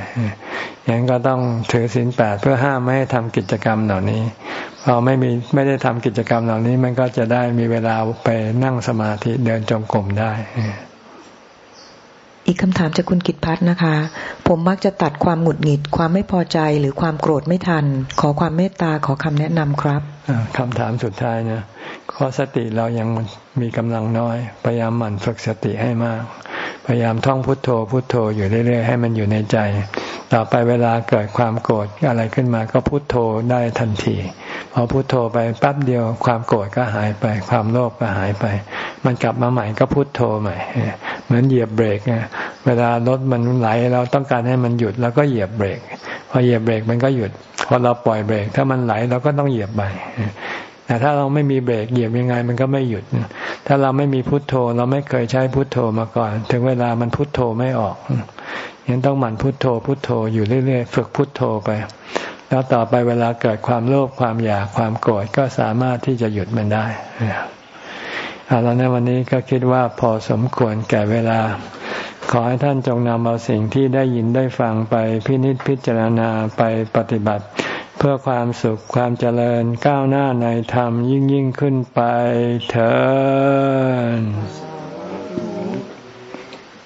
อย่างนั้นก็ต้องถือศีลแปดเพื่อห้ามไม่ให้ทำกิจกรรมเหล่านี้ พอไม่มีไม่ได้ทำกิจกรรมเหล่านี้ มันก็จะได้มีเวลาไปนั่งสมาธิเดินจงกรมได้อีกคำถามจากคุณกิตพัฒนะคะ ผมมักจะตัดความหงุดหงิด ความไม่พอใจหรือความโกรธไม่ทัน ขอความเมตตาขอคำแนะนำครับคำถามสุดท้ายนะ ข้อสติเรายังมีกำลังน้อย พยายามหมั่นฝึกสติให้มาก พยายามท่องพุทโธ พุทโธอยู่เรื่อย ๆ ให้มันอยู่ในใจ ต่อไปเวลาเกิดความโกรธอะไรขึ้นมาก็พุทโธได้ทันทีพอพุทโธไปแป๊บเดียวความโกรธก็หายไป ความโลภก็หายไป มันกลับมาใหม่ก็พุทโธใหม่ เหมือนเหยียบเบรกไงเวลารถมันไหลเราต้องการให้มันหยุดแล้วก็เหยียบเบรกพอเหยียบเบรกมันก็หยุดพอเราปล่อยเบรกถ้ามันไหลเราก็ต้องเหยียบไป แต่ถ้าเราไม่มีเบรกเหยียบยังไงมันก็ไม่หยุด ถ้าเราไม่มีพุทโธ เราไม่เคยใช้พุทโธมาก่อน ถึงเวลามันพุทโธไม่ออกยังต้องหมั่นพุทโธ พุทโธอยู่เรื่อยๆ ฝึกพุทโธไป แล้วต่อไปเวลาเกิดความโลภความอยากความโกรธก็สามารถที่จะหยุดมันได้เอาแล้วในวันนี้ก็คิดว่าพอสมควรแก่เวลา ขอให้ท่านจงนำเอาสิ่งที่ได้ยินได้ฟังไปพินิจพิจารณาไปปฏิบัติ พื่อความสุขความเจริญก้าวหน้าในธรรมยิ่งยิ่งขึ้นไปเถิด